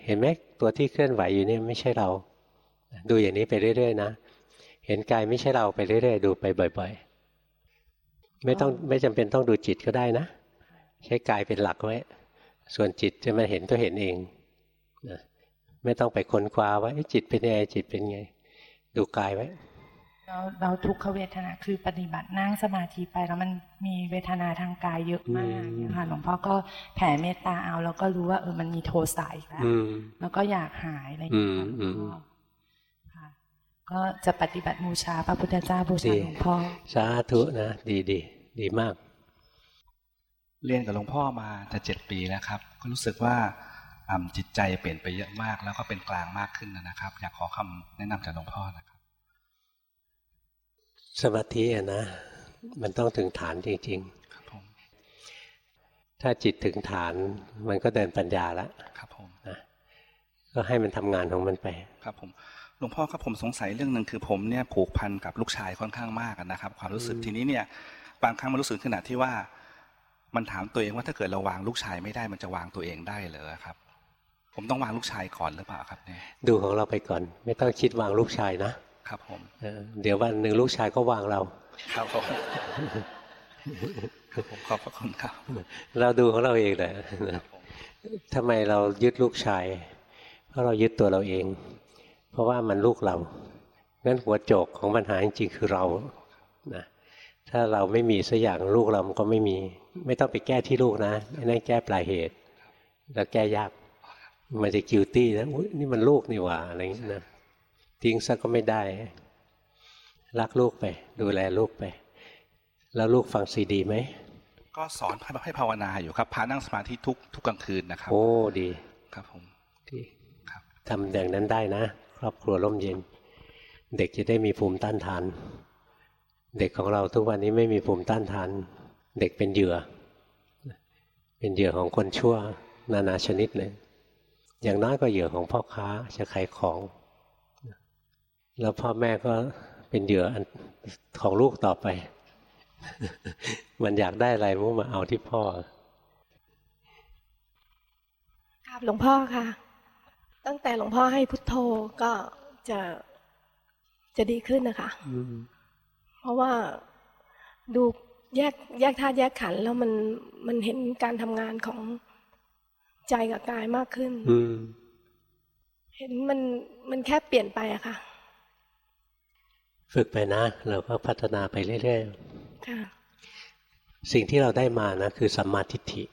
Speaker 1: เห็นไหมตัวที่เคลื่อนไหวอยู่นี่ไม่ใช่เรา ดูอย่างนี้ไปเรื่อยๆนะเห็นกายไม่ใช่เราไปเรื่อยๆดูไปบ่อยๆ ไม่ต้องไม่จำเป็นต้องดูจิตก็ได้นะ ใช้กายเป็นหลักไว้ ส่วนจิตจะมาเห็นก็เห็นเองนะไม่ต้องไปค้นคว้าว่าจิตเป็นยังไงจิตเป็นไง ดูกายไว้
Speaker 2: เราเราทุกขเวทนาคือปฏิบัตินั่งสมาธิไปแล้วมันมีเวทนาทางกายเยอะมากนะคะหลวงพ่อก็แผ่เมตตาเอาแล้วก็รู้ว่าเออมันมีโทสะอีกแล้วแล้วก็อยากหายอะไรอย่างเงี้ยค่ะก็จะปฏิบัติบูชาพระพุทธเจ้าบูชาหลวงพ่อ
Speaker 1: สาธุนะดีดีดีมาก
Speaker 3: เรียนกับหลวงพ่อมาจะเจ็ดปีแล้วครับ ก็รู้สึกว่าจิตใจเปลี่ยนไปเยอะมาก แล้วก็เป็นกลางมากขึ้นนะครับ อยากขอคำแนะนำจากหลวงพ่อนะครับ
Speaker 1: สมาธิอะนะ มันต้องถึงฐานจริงๆครับผมถ้าจิตถึงฐานมันก็เดินปัญญาแล้ว
Speaker 3: ครับผม
Speaker 1: นะก็ให้มันทำงานของมันไป
Speaker 3: ครับผมหลวงพ่อครับผมสงสัยเรื่องหนึ่งคือผมเนี่ยผูกพันกับลูกชายค่อนข้างมากนะครับ ความรู้สึกทีนี้เนี่ย บางครั้งมันรู้สึกขนาดที่ว่า มันถามตัวเองว่าถ้าเกิดเราวางลูกชายไม่ได้มันจะวางตัวเองได้เหรอครับ ผมต้องวางลูกชายก่อนหรือเปล่าครับเนี่ย
Speaker 1: ดูของเราไปก่อน ไม่ต้องคิดวางลูกชายนะ
Speaker 3: ครับผม
Speaker 1: เดี๋ยววันหนึ่งลูกชายก็วางเรา
Speaker 3: ครับผมผมขอบพระคุณครับ
Speaker 1: เราดูของเราเองแหละทำไมเรายึดลูกชาย เพราะเรายึดตัวเราเอง เพราะว่ามันลูกเรางั้นหัวโจกของปัญหาจริงๆคือเรานะถ้าเราไม่มีสักอย่างลูกเรามันก็ไม่มี ไม่ต้องไปแก้ที่ลูกนะนั่นแก้ปลายเหตุ แล้วแก้ยาก มันจะกิวตี้นะนี่มันลูกนี่หว่าอะไรอย่างนี้นะ ทิ้งซะก็ไม่ได้ รักลูกไป ดูแลลูกไป แล้วลูกฟังซีดีไหม
Speaker 3: ก็สอนให้ภาวนาอยู่ครับพานั่งสมาธิทุกทุกกลางคืนนะครับ
Speaker 1: โอ้ดี
Speaker 3: ครับผม
Speaker 1: ดีครับทำอย่างนั้นได้นะ ครอบครัวร่มเย็น เด็กจะได้มีภูมิต้านทาน เด็กของเราทุกวันนี้ไม่มีภูมิต้านทาน เด็กเป็นเหยื่อ เป็นเหยื่อของคนชั่ว นานาชนิดเลยอย่างน้อยก็เหยื่อของพ่อค้าจะขายของ แล้วพ่อแม่ก็เป็นเหยื่อของลูกต่อไป มันอยากได้อะไรมันมาเอาที่พ่อ
Speaker 4: ครับหลวงพ่อค่ะ ตั้งแต่หลวงพ่อให้พุทโธก็จะจะดีขึ้นนะคะเพราะว่าดูแยกแยกธาตุแยกขันแล้วมันมันเห็นการทำงานของใจกับกายมากขึ้นเห็นมันมันแค่เปลี่ยนไปอะค่ะ
Speaker 1: ฝึกไปนะเราก็พัฒนาไปเรื่อยๆสิ่งที่เราได้มานะคือสัมมาทิฏฐิ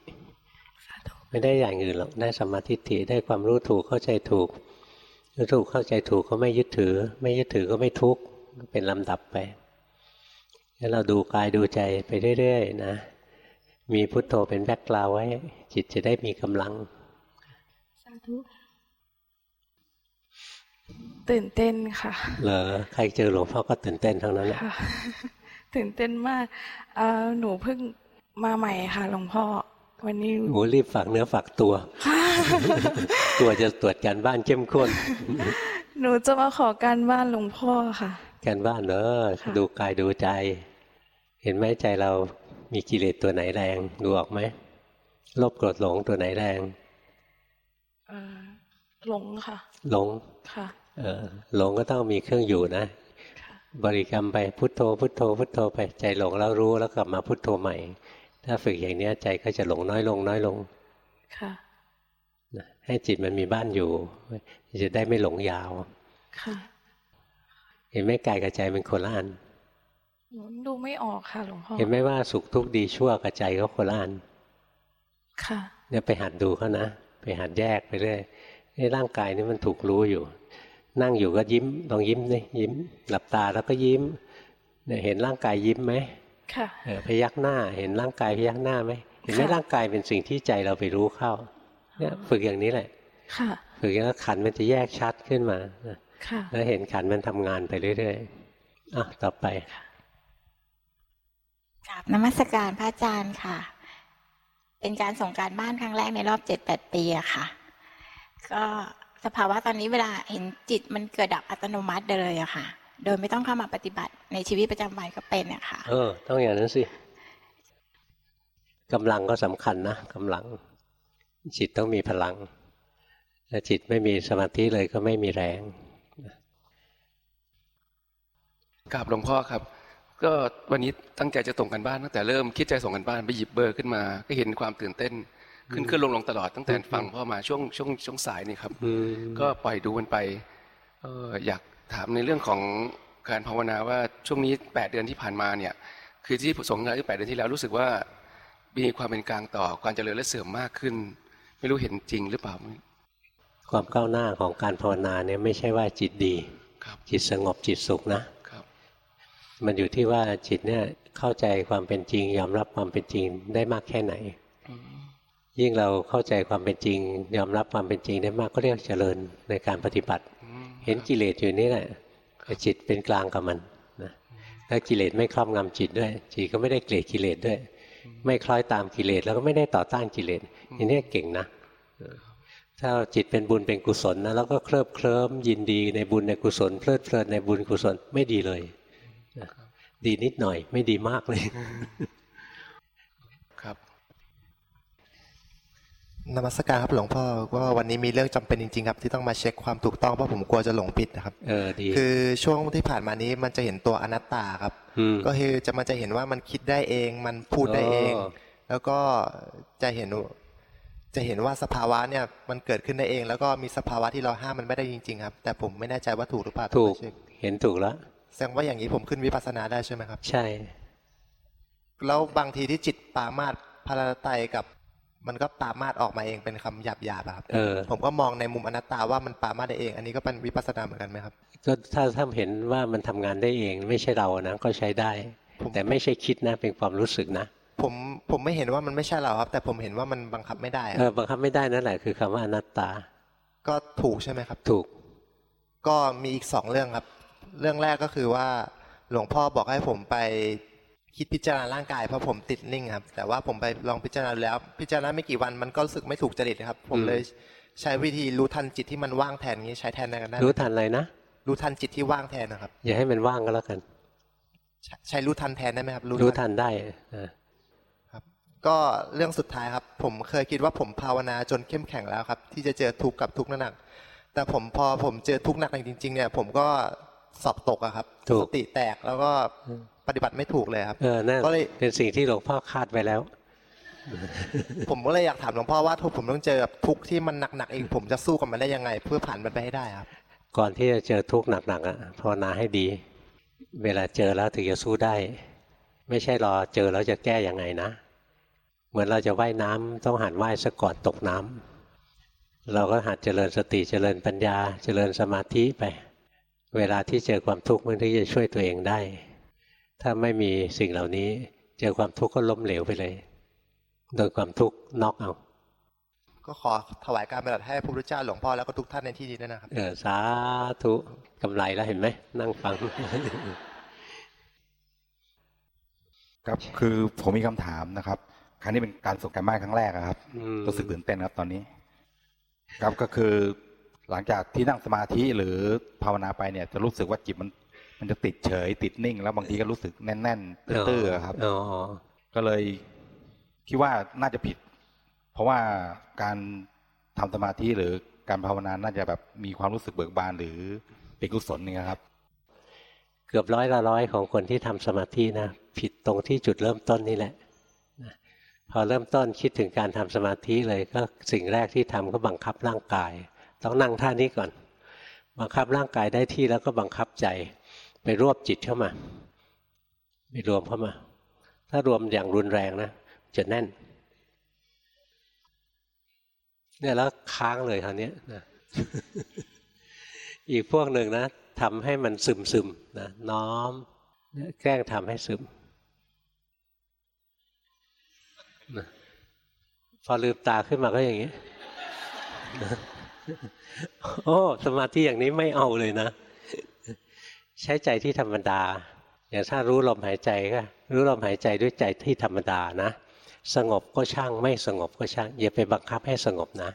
Speaker 1: ไม่ได้อย่างอื่นหรอกได้สัมมาทิฏฐิได้ความรู้ถูกเข้าใจถูกรู้ถูกเข้าใจถูกก็ไม่ยึดถือ ไม่ยึดถือก็ไม่ทุกข์เป็นลำดับไปงั้นเราดูกายดูใจไปเรื่อยๆนะมีพุทโธเป็นแบ็กกราวไว้ จิตจะได้มีกำลัง
Speaker 4: สาธุ
Speaker 5: ตื่นเต้นค่ะ
Speaker 1: เหรอใครเจอหลวงพ่อก็ตื่นเต้นทั้งนั้นแหละ
Speaker 5: ค่ะตื่นเต้นมากเอ่อหนูเพิ่งมาใหม่ค่ะหลวงพ่อวันนี้
Speaker 1: โอ้รีบฝากเนื้อฝากตัว ตัวจะตรวจการบ้านเข้มข้น
Speaker 5: หนูจะมาขอการบ้านหลวงพ่อค่ะ
Speaker 1: การบ้านเนอะ
Speaker 5: ค่ะ
Speaker 1: ดูกายดูใจ เห็นไหมใจเรามีกิเลสตัวไหนแรง ดูออกไหมโลภโกรธหลงตัวไหนแรง
Speaker 5: เอ่อหลงค่ะ
Speaker 1: หลง
Speaker 5: ค่ะ
Speaker 1: เออ หลงก็ต้องมีเครื่องอยู่นะ
Speaker 5: ค่ะ
Speaker 1: บริกรรมไปพุทโธ พุทโธ พุทโธไปใจหลงแล้วรู้แล้วกลับมาพุทโธใหม่ ถ้าฝึกอย่างเนี้ยใจก็จะหลงน้อยลงน้อยลง
Speaker 5: ค่ะ
Speaker 1: นะให้จิตมันมีบ้านอยู่ จะได้ไม่หลงยาว
Speaker 5: ค่ะ
Speaker 1: เห็นไหมกายกับใจเป็นคนละอัน
Speaker 5: หนูดูไม่ออกค่ะหลวงพ่อ
Speaker 1: เห็นไหมว่าสุขทุกข์ดีชั่วกับใจก็คนละอัน
Speaker 5: ค่ะ
Speaker 1: เนี่ยไปหัดดูเขานะ ไปหัดแยกไปเรื่อยไอ้ร่างกายนี่มันถูกรู้อยู่ นั่งอยู่ก็ยิ้มลองยิ้มนี่ยิ้ม หลับตาแล้วก็ยิ้มเนี่ยเห็นร่างกายยิ้มไหม
Speaker 5: ค่ะ
Speaker 1: เออพยักหน้าเห็นร่างกายพยักหน้าไหมเห็นไหม
Speaker 5: ค่ะ
Speaker 1: ร่างกายเป็นสิ่งที่ใจเราไปรู้เข้าเนี่ยฝึกอย่างนี้แหละ
Speaker 5: ค่ะ
Speaker 1: ฝึกแล้วขันธ์มันจะแยกชัดขึ้นมา
Speaker 5: ค่ะ
Speaker 1: แล้วเห็นขันธ์มันทำงานไปเรื่อยๆอะต่อไป
Speaker 6: กราบนมัสการพระอาจารย์ค่ะ เป็นการส่งการบ้านครั้งแรกในรอบเจ็ดแปดปีอะค่ะ ก็ สภาวะตอนนี้เวลาเห็นจิตมันเกิดดับอัตโนมัติเลยอะค่ะ โดยไม่ต้องเข้ามาปฏิบัติในชีวิตประจำวันก็เป็นอะค่ะ
Speaker 1: เออ ต้องอย่างนั้นสิกำลังก็สำคัญนะกำลัง จิตต้องมีพลังถ้าจิตไม่มีสมาธิเลยก็ไม่มีแรง
Speaker 7: กราบหลวงพ่อครับ ก็วันนี้ตั้งใจจะส่งกันบ้านตั้งแต่เริ่มคิดใจส่งกันบ้านไปหยิบเบอร์ขึ้นมา ก็เห็นความตื่นเต้น ขึ้นขึ้นลงลงตลอดตั้งแต่ฟังพ่อมาช่วงช่วงช่วงสายนี่ครับ
Speaker 1: อืม
Speaker 7: ก็ปล่อยดูมันไปเอออยากถามในเรื่องของการภาวนาว่าช่วงนี้แปดเดือนที่ผ่านมาเนี่ย คือที่ส่งงานที่แปดเดือนที่แล้วรู้สึกว่ามีความเป็นกลางต่อการเจริญและเสื่อมมากขึ้น ไม่รู้เห็นจริงหรือเปล่า
Speaker 1: ความก้าวหน้าของการภาวนาเนี่ยไม่ใช่ว่าจิตดี
Speaker 7: ครับ
Speaker 1: จิตสงบจิตสุขนะ
Speaker 7: ครับ
Speaker 1: มันอยู่ที่ว่าจิตเนี่ยเข้าใจความเป็นจริง ยอมรับความเป็นจริงได้มากแค่ไหน
Speaker 7: อืม
Speaker 1: ยิ่งเราเข้าใจความเป็นจริง ยอมรับความเป็นจริงได้มากก็เรียกเจริญในการปฏิบัติ
Speaker 7: อืม
Speaker 1: เห็นกิเลสอยู่นี่แหละแต่จิตเป็นกลางกับมันนะถ้ากิเลสไม่ครอบงำจิตด้วย จิตก็ไม่ได้เกลียดกิเลสด้วย ไม่คล้อยตามกิเลสแล้วก็ไม่ได้ต่อต้านกิเลสอันนี้เก่งนะเออถ้าจิตเป็นบุญเป็นกุศลนะแล้วก็เคลิบเคลิ้มยินดีในบุญในกุศลเพลิดเพลินในบุญกุศลไม่ดีเลยนะดีนิดหน่อยไม่ดีมากเลย
Speaker 7: ครับ
Speaker 8: นมัสการครับหลวงพ่อว่าวันนี้มีเรื่องจำเป็นจริงๆครับ ที่ต้องมาเช็คความถูกต้องเพราะผมกลัวจะหลงผิดนะครับ
Speaker 1: เออดี
Speaker 8: คือช่วงที่ผ่านมานี้มันจะเห็นตัวอนัตตาครับ
Speaker 1: ม
Speaker 8: ก็คือจะมันจะเห็นว่ามันคิดได้เอง มันพูดได้เอง
Speaker 1: อ๋อ
Speaker 8: แล้วก็จะเห็นจะเห็นว่าสภาวะเนี่ยมันเกิดขึ้นได้เอง แล้วก็มีสภาวะที่เราห้ามมันไม่ได้จริงๆครับ แต่ผมไม่แน่ใจว่าถูกหรือเปล่า
Speaker 1: ถูก
Speaker 8: ต้องมาเช็ค
Speaker 1: เห็นถูกแล้ว
Speaker 8: แสดงว่าอย่างนี้ผมขึ้นวิปัสสนาได้ใช่ไหมครับ
Speaker 1: ใช่
Speaker 8: แล้วบางทีที่จิตปรามาสพาราไตรกับ มันก็ปรามาสออกมาเองเป็นคำหยาบๆอะครับ
Speaker 1: เออ
Speaker 8: ผมก็มองในมุมอนัตตาว่ามันปรามาสได้เอง อันนี้ก็เป็นวิปัสสนาเหมือนกันไหมครับ
Speaker 1: ก็ถ้าถ้าเห็นว่ามันทำงานได้เอง ไม่ใช่เรานะก็ใช้ได้
Speaker 8: ผม
Speaker 1: แต่ไม่ใช่คิดนะเป็นความรู้สึกนะ
Speaker 8: ผมผมไม่เห็นว่ามันไม่ใช่เราครับ แต่ผมเห็นว่ามันบังคับไม่ได้อะ
Speaker 1: เออบังคับไม่ได้นั่นแหละคือคำว่าอนัตตา
Speaker 8: ก็ถูกใช่ไหมครับ
Speaker 1: ถูก
Speaker 8: ก็มีอีกสองเรื่องครับ เรื่องแรกก็คือว่าหลวงพ่อบอกให้ผมไป คิดพิจารณาร่างกายเพราะผมติดนิ่งครับ แต่ว่าผมไปลองพิจารณาแล้ว พิจารณาไม่กี่วันมันก็รู้สึกไม่ถูกจริตครับ ผม
Speaker 1: อืม
Speaker 8: เลยใช้วิธีรู้ทันจิตที่มันว่างแทนนี้ใช้แทนได้กันได้ไหม
Speaker 1: รู้ทันอะไรนะ
Speaker 8: รู้ทันจิตที่ว่างแทนนะครับ
Speaker 1: อย่าให้มันว่างก็แล้วกัน
Speaker 8: ใช้ใช้รู้ทันแทนได้ไหมครับ
Speaker 1: รู้ทันได้เออ
Speaker 8: ก็เรื่องสุดท้ายครับ ผมเคยคิดว่าผมภาวนาจนเข้มแข็งแล้วครับ ที่จะเจอทุกข์กับทุกข์หนักๆแต่ผมพอผมเจอทุกข์หนักจริงๆเนี่ย ผมก็สอบตกอะครับ
Speaker 1: ถูก
Speaker 8: สติแตกแล้วก็ ปฏิบัติไม่ถูกเลยครับ
Speaker 1: เออนั่น
Speaker 8: ก็เลย
Speaker 1: เป็นสิ่งที่หลวงพ่อคาดไว้แล้ว
Speaker 8: ผมก็เลยอยากถามหลวงพ่อว่าถ้าผมต้องเจอกับทุกข์ที่มันหนักๆเองผมจะสู้กับมันได้ยังไง เพื่อผ่านมันไปให้ได้ครับ
Speaker 1: ก่อนที่จะเจอทุกข์หนักๆอะภาวนาให้ดี เวลาเจอแล้วถึงจะสู้ได้ ไม่ใช่รอเจอแล้วจะแก้ยังไงนะ เหมือนเราจะว่ายน้ำต้องหัดว่ายซะก่อนตกน้ำเราก็หัดเจริญสติเจริญปัญญา เจริญสมาธิไป เวลาที่เจอความทุกข์มันถึงจะช่วยตัวเองได้ ถ้าไม่มีสิ่งเหล่านี้ เจอความทุกข์ก็ล้มเหลวไปเลย โดยความทุกข์นอกเอา
Speaker 8: ก็ขอถวายการปฏิบัติให้พระพุทธเจ้าหลวงพ่อแล้วก็ทุกท่านในที่นี้ด้วยนะครับ
Speaker 1: เออสาธุกำไรแล้วเห็นไหมนั่งฟัง
Speaker 9: ครับคือผมมีคำถามนะครับ ครั้งนี้เป็นการส่งการบ้านครั้งแรกครับรู้สึกตื่นเต้นครับตอนนี้ ครับก็คือหลังจากที่นั่งสมาธิหรือภาวนาไปเนี่ย จะรู้สึกว่าจิตมัน มันจะติดเฉยติดนิ่ง แล้วบางทีก็รู้สึกแน่นๆตื้อๆครับก็เลยคิดว่าน่าจะผิด เพราะว่าการทำสมาธิหรือการภาวนาน่าจะแบบมีความรู้สึกเบิกบานหรือเป็นกุศลนี่ครับ
Speaker 1: เกือบร้อยละร้อยของคนที่ทำสมาธินะผิดตรงที่จุดเริ่มต้นนี่แหละพอเริ่มต้นคิดถึงการทำสมาธิเลยก็สิ่งแรกที่ทำก็บังคับร่างกาย ต้องนั่งท่านี้ก่อน บังคับร่างกายได้ที่แล้วก็บังคับใจ ไปรวบจิตเข้ามาไปรวมเข้ามา ถ้ารวมอย่างรุนแรงนะจะแน่น เนี่ยแล้วค้างเลยคราวนี้นะอีกพวกหนึ่งนะทำให้มันซึมซึมนะน้อมแกล้งทำให้ซึมนะพอลืมตาขึ้นมาก็อย่างนี้ โอ้ สมาธิอย่างนี้ไม่เอาเลยนะ ใช้ใจที่ธรรมดา อย่างถ้ารู้ลมหายใจก็รู้ลมหายใจด้วยใจที่ธรรมดานะ สงบก็ช่างไม่สงบก็ช่างอย่าไปบังคับให้สงบนะ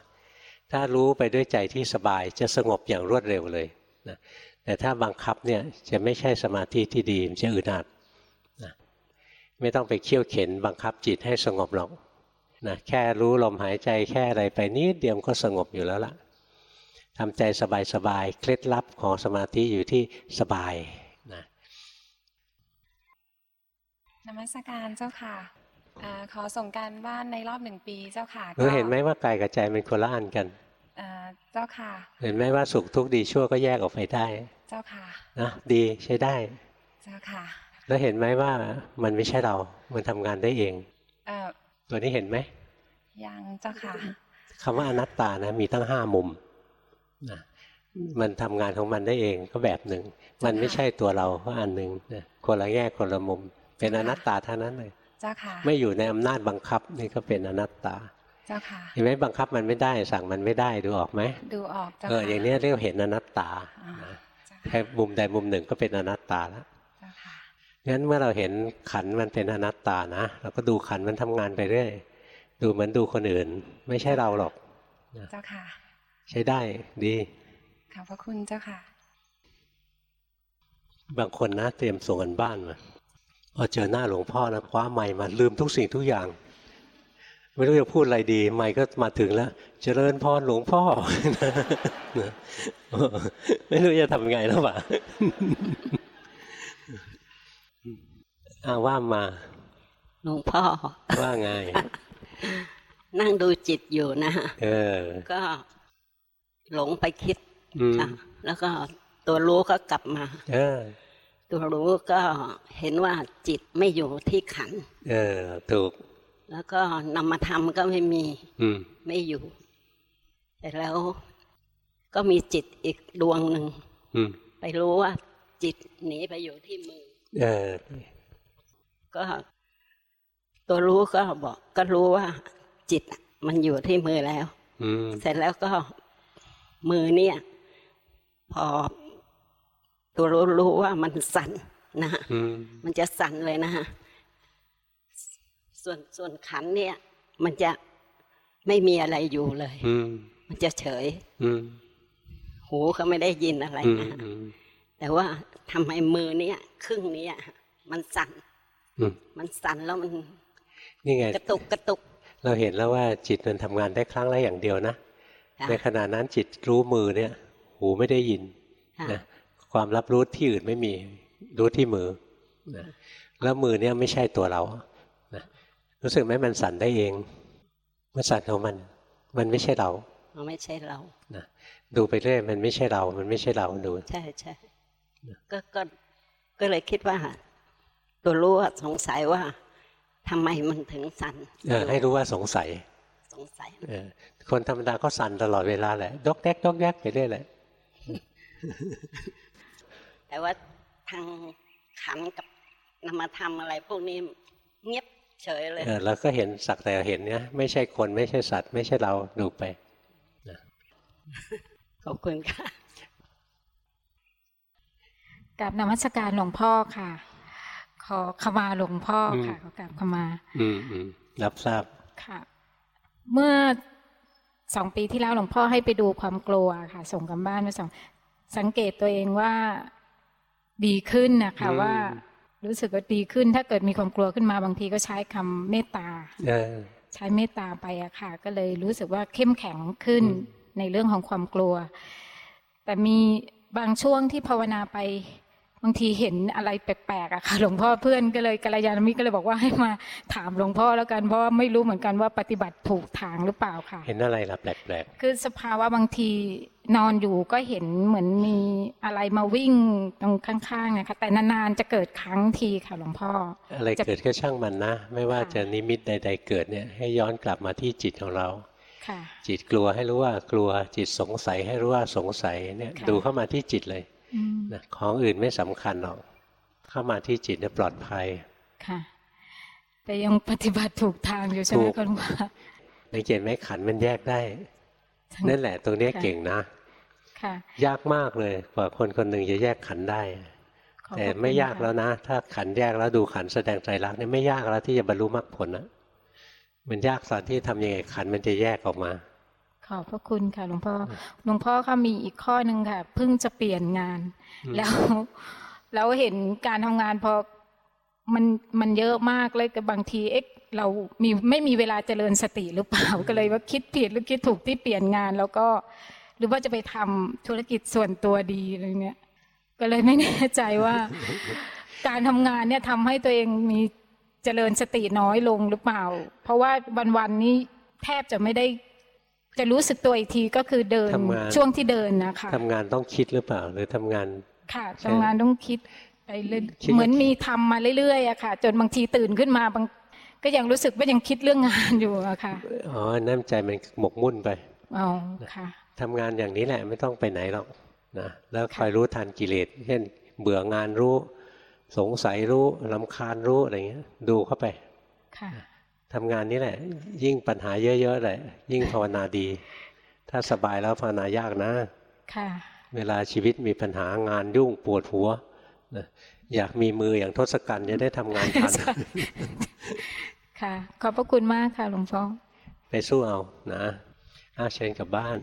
Speaker 1: ถ้ารู้ไปด้วยใจที่สบายจะสงบอย่างรวดเร็วเลยนะแต่ถ้าบังคับเนี่ยจะไม่ใช่สมาธิที่ดีมันจะอึดอัดนะไม่ต้องไปเคี่ยวเข็นบังคับจิตให้สงบหรอกนะแค่รู้ลมหายใจแค่อะไรไปนิดเดียวก็สงบอยู่แล้วล่ะ ทำใจสบายๆเคล็ดลับของสมาธิอยู่ที่สบายนะ
Speaker 10: นมัสการเจ้าค่ะอขอส่งการบ้านในรอบหนึ่งปีเจ้าค่ะ
Speaker 1: เราเห็นไหมว่ากายกับใจมันคนละอันกัน
Speaker 10: เจ้าค่ะ
Speaker 1: เห็นไหมว่าสุขทุกข์ดีชั่วก็แยกออกไปได้
Speaker 10: เจ้าค่ะ
Speaker 1: นะดีใช้ได้
Speaker 10: เจ้าค่ะ
Speaker 1: แล้วเห็นไหมว่ามันไม่ใช่เรา มันทำงานได้เองอตัวนี้เห็นไหม
Speaker 10: ยังเจ้าค่ะ
Speaker 1: คำว่าอนัตตานะมีตั้งห้ามุม นะมันทำงานของมันได้เองก็แบบหนึ่ง มันไม่ใช่ตัวเราก็อันหนึ่งนะคนละแง่คนละมุม เป็นอนัตตาเท่านั้นเลย
Speaker 10: เจ้าค่ะ
Speaker 1: ไม่อยู่ในอำนาจบังคับนี่ก็เป็นอนัตตา
Speaker 10: เจ้าค่ะ
Speaker 1: เห็นไหมบังคับมันไม่ได้สั่งมันไม่ได้ดูออกไหม
Speaker 10: ดูออก
Speaker 1: เอออย่างนี้เรียกเห็นอนัตตาแค่มุมใดมุมหนึ่งก็เป็นอนัตตาแล้วงั้นเมื่อเราเห็นขันมันเป็นอนัตตานะเราก็ดูขันมันทำงานไปเรื่อยดูเหมือนดูคนอื่น ไม่ใช่เราหรอก
Speaker 10: เจ้าค่ะ
Speaker 1: ใช้ได้ดี
Speaker 10: ขอบพระคุณเจ้าค่ะ
Speaker 1: บางคนนะเตรียมส่งกันบ้านมาพอเจอหน้าหลวงพ่อนะคว้าไม้มาลืมทุกสิ่งทุกอย่าง ไม่รู้จะพูดอะไรดี ไม่ก็มาถึงแล้ว เจริญพรหลวงพ่อ ไม่รู้จะทำไงแล้วป่ะอาว่ามา
Speaker 11: หลวงพ่อ
Speaker 1: ว่าไง
Speaker 11: นั่งดูจิตอยู่นะฮะก็ หลงไปคิดแล้วก็ตัวรู้ก็กลับมา
Speaker 1: เออ
Speaker 11: ตัวรู้ก็เห็นว่าจิตไม่อยู่ที่ขัน
Speaker 1: เออ ถูก
Speaker 11: แล้วก็นำมาทำก็ไม่มีไม่อยู่ แต่แล้วก็มีจิตอีกดวงหนึ่งไปรู้ว่า จิตหนีไปอยู่ที่มือ
Speaker 1: เออ
Speaker 11: ก็ ตัวรู้ก็บอก ก็รู้ว่า จิตมันอยู่ที่มือแล้วเสร็จแล้วก็ มือเนี่ย พอตัวรู้รู้ว่ามันสั่นนะฮะมันจะสั่นเลยนะฮะส่วนส่วนขันเนี่ย มันจะไม่มีอะไรอยู่เลยมันจะเฉยหูเขาไม่ได้ยินอะไรนะแต่ว่าทำให้มือเนี่ย ครึ่งนี้มันสั่นมันสั่นแล้วมัน
Speaker 1: นี่ไง
Speaker 11: กระตุกกระตุก
Speaker 1: เราเห็นแล้วว่าจิตมันทำงานได้ครั้งละอย่างเดียวนะ ในขณะนั้นจิตรู้มือเนี่ย หูไม่ได้ยินนะความรับรู้ที่อื่นไม่มีรู้ที่มือนะแล้วมือเนี่ยไม่ใช่ตัวเรารู้สึกไหมมันสั่นได้เองมันสั่นของมัน มันไม่ใช่เรา
Speaker 11: มันไม่ใช่เรา
Speaker 1: นะดูไปเรื่อยมันไม่ใช่เรา มันไม่ใช่เราดู
Speaker 11: ใช่ใช่ก็ก็ก็เลยคิดว่า ตัวรู้สงสัยว่าทำไมมันถึงสั่น
Speaker 1: เออให้รู้ว่าสงสัย
Speaker 11: สงสัย
Speaker 1: เออ คนธรรมดาก็สั่นตลอดเวลาแหละดอกแดกดอกแดกไปเรื่อยแหละ
Speaker 11: แต่ว่าทางขันกับนามธรรมอะไร พวกนี้เงียบเฉยเลย
Speaker 1: แล้วก็เห็นสักแต่เห็นเนี้ยไม่ใช่คนไม่ใช่สัตว์ ไม่ใช่เราดูไปนะ
Speaker 11: ขอบคุณค่ะ
Speaker 12: กับนมัสการหลวงพ่อค่ะ ขอขมาหลวงพ่อค่ะขอกราบขมา
Speaker 1: อืมอืมรับทราบ
Speaker 12: ค่ะ เมื่อ สองปีที่แล้วหลวงพ่อให้ไปดูความกลัวค่ะ ส่งกันบ้านมาสองสังเกตตัวเองว่าดีขึ้นนะคะว่า รู้สึกว่าดีขึ้น ถ้าเกิดมีความกลัวขึ้นมาบางทีก็ใช้คำเมตตาใช้เมตตาไปอะค่ะ ก็เลยรู้สึกว่าเข้มแข็งขึ้นในเรื่องของความกลัว แต่มีบางช่วงที่ภาวนาไป บางทีเห็นอะไรแปลกๆอะค่ะหลวงพ่อเพื่อนก็เลยกัลยาณมิตรก็เลยบอกว่าให้มาถามหลวงพ่อแล้วกันเพราะว่าไม่รู้เหมือนกันว่าปฏิบัติถูกทางหรือเปล่าค่ะ
Speaker 1: เห็นอะไรล่ะแปลก
Speaker 12: ๆคือสภาวะบางทีนอนอยู่ก็เห็นเหมือนมีอะไรมาวิ่งตรงข้างๆนะคะแต่นานๆจะเกิดครั้งทีค่ะหลวงพ่อ
Speaker 1: อะไรเกิดก็ช่างมันนะ ไม่ว่าจะนิมิตใด ๆ เกิดเนี่ยให้ย้อนกลับมาที่จิตของเราจิตกลัวให้รู้ว่ากลัวจิตสงสัยให้รู้ว่าสงสัยเนี่ยดูเข้ามาที่จิตเลย นะของอื่นไม่สำคัญหรอก เข้ามาที่จิตเนี่ยปลอดภัย
Speaker 12: ค่ะ แต่ยังปฏิบัติถูกทางอยู่ใช่ไหมคุณว่า
Speaker 1: ในเกณฑ์ไหมขันมันแยกได้ นั่นแหละตรงนี้เก่งนะ
Speaker 12: ค่ะ
Speaker 1: ยากมากเลยกว่าคนคนหนึ่งจะแยกขันได้ แต่ไม่ยากแล้วนะ ถ้าขันแยกแล้วดูขันแสดงใจรักนี่ไม่ยากแล้วที่จะบรรลุมรรคผลนะมันยากตอนที่ทำยังไงขันมันจะแยกออกมา
Speaker 12: ขอบพระคุณค่ะหลวงพ่อหลวงพ่อค่ะมีอีกข้อหนึ่งค่ะเพิ่งจะเปลี่ยนงาน แล้วแล้วเห็นการทำงานพอมันมันเยอะมากเลยกับบางทีเอ๊ะเรามีไม่มีเวลาเจริญสติหรือเปล่าก็เลยว่าคิดผิดหรือคิดถูกที่เปลี่ยนงาน แล้วก็หรือว่าจะไปทำธุรกิจส่วนตัวดีอะไรเงี้ย ก็เลยไม่แน่ใจว่า การทำงานเนี่ยทำให้ตัวเองมีเจริญสติน้อยลงหรือเปล่า เพราะว่าวันๆนี้แทบจะไม่ได้ จะรู้สึกตัวอีกทีก็คือเดินช่วงที่เดินนะคะ
Speaker 1: ทำงานต้องคิดหรือเปล่า หรือทำงาน
Speaker 12: ค่ะทำงานต้องคิดไปเรื่อยเหมือนมีทำมาเรื่อยๆอะค่ะ จนบางทีตื่นขึ้นมาบางก็ยังรู้สึกว่ายังคิดเรื่องงานอยู่อะค่ะ
Speaker 1: อ๋อน้ำใจมันหมกมุ่นไป
Speaker 12: อ๋อค่ะ
Speaker 1: ทำงานอย่างนี้แหละไม่ต้องไปไหนหรอกนะแล้วคอยรู้ทันกิเลสเช่น เบื่องานรู้ สงสัยรู้ลำคาญรู้อะไรเงี้ย ดูเข้าไป
Speaker 12: ค่ะ
Speaker 1: ทำงานนี้แหละ ยิ่งปัญหาเยอะๆเลยยิ่งภาวนาดี ถ้าสบายแล้วภาวนายากนะ
Speaker 12: ค่ะ
Speaker 1: เวลาชีวิตมีปัญหางานยุ่งปวดหัวนะอยากมีมืออย่างทศกัณฐ์จะได้ทำงานทัน
Speaker 12: ค่ะ ขอบพระคุณมากค่ะหลวงพ่อ
Speaker 1: ไปสู้เอานะอาเชิญกลับบ้าน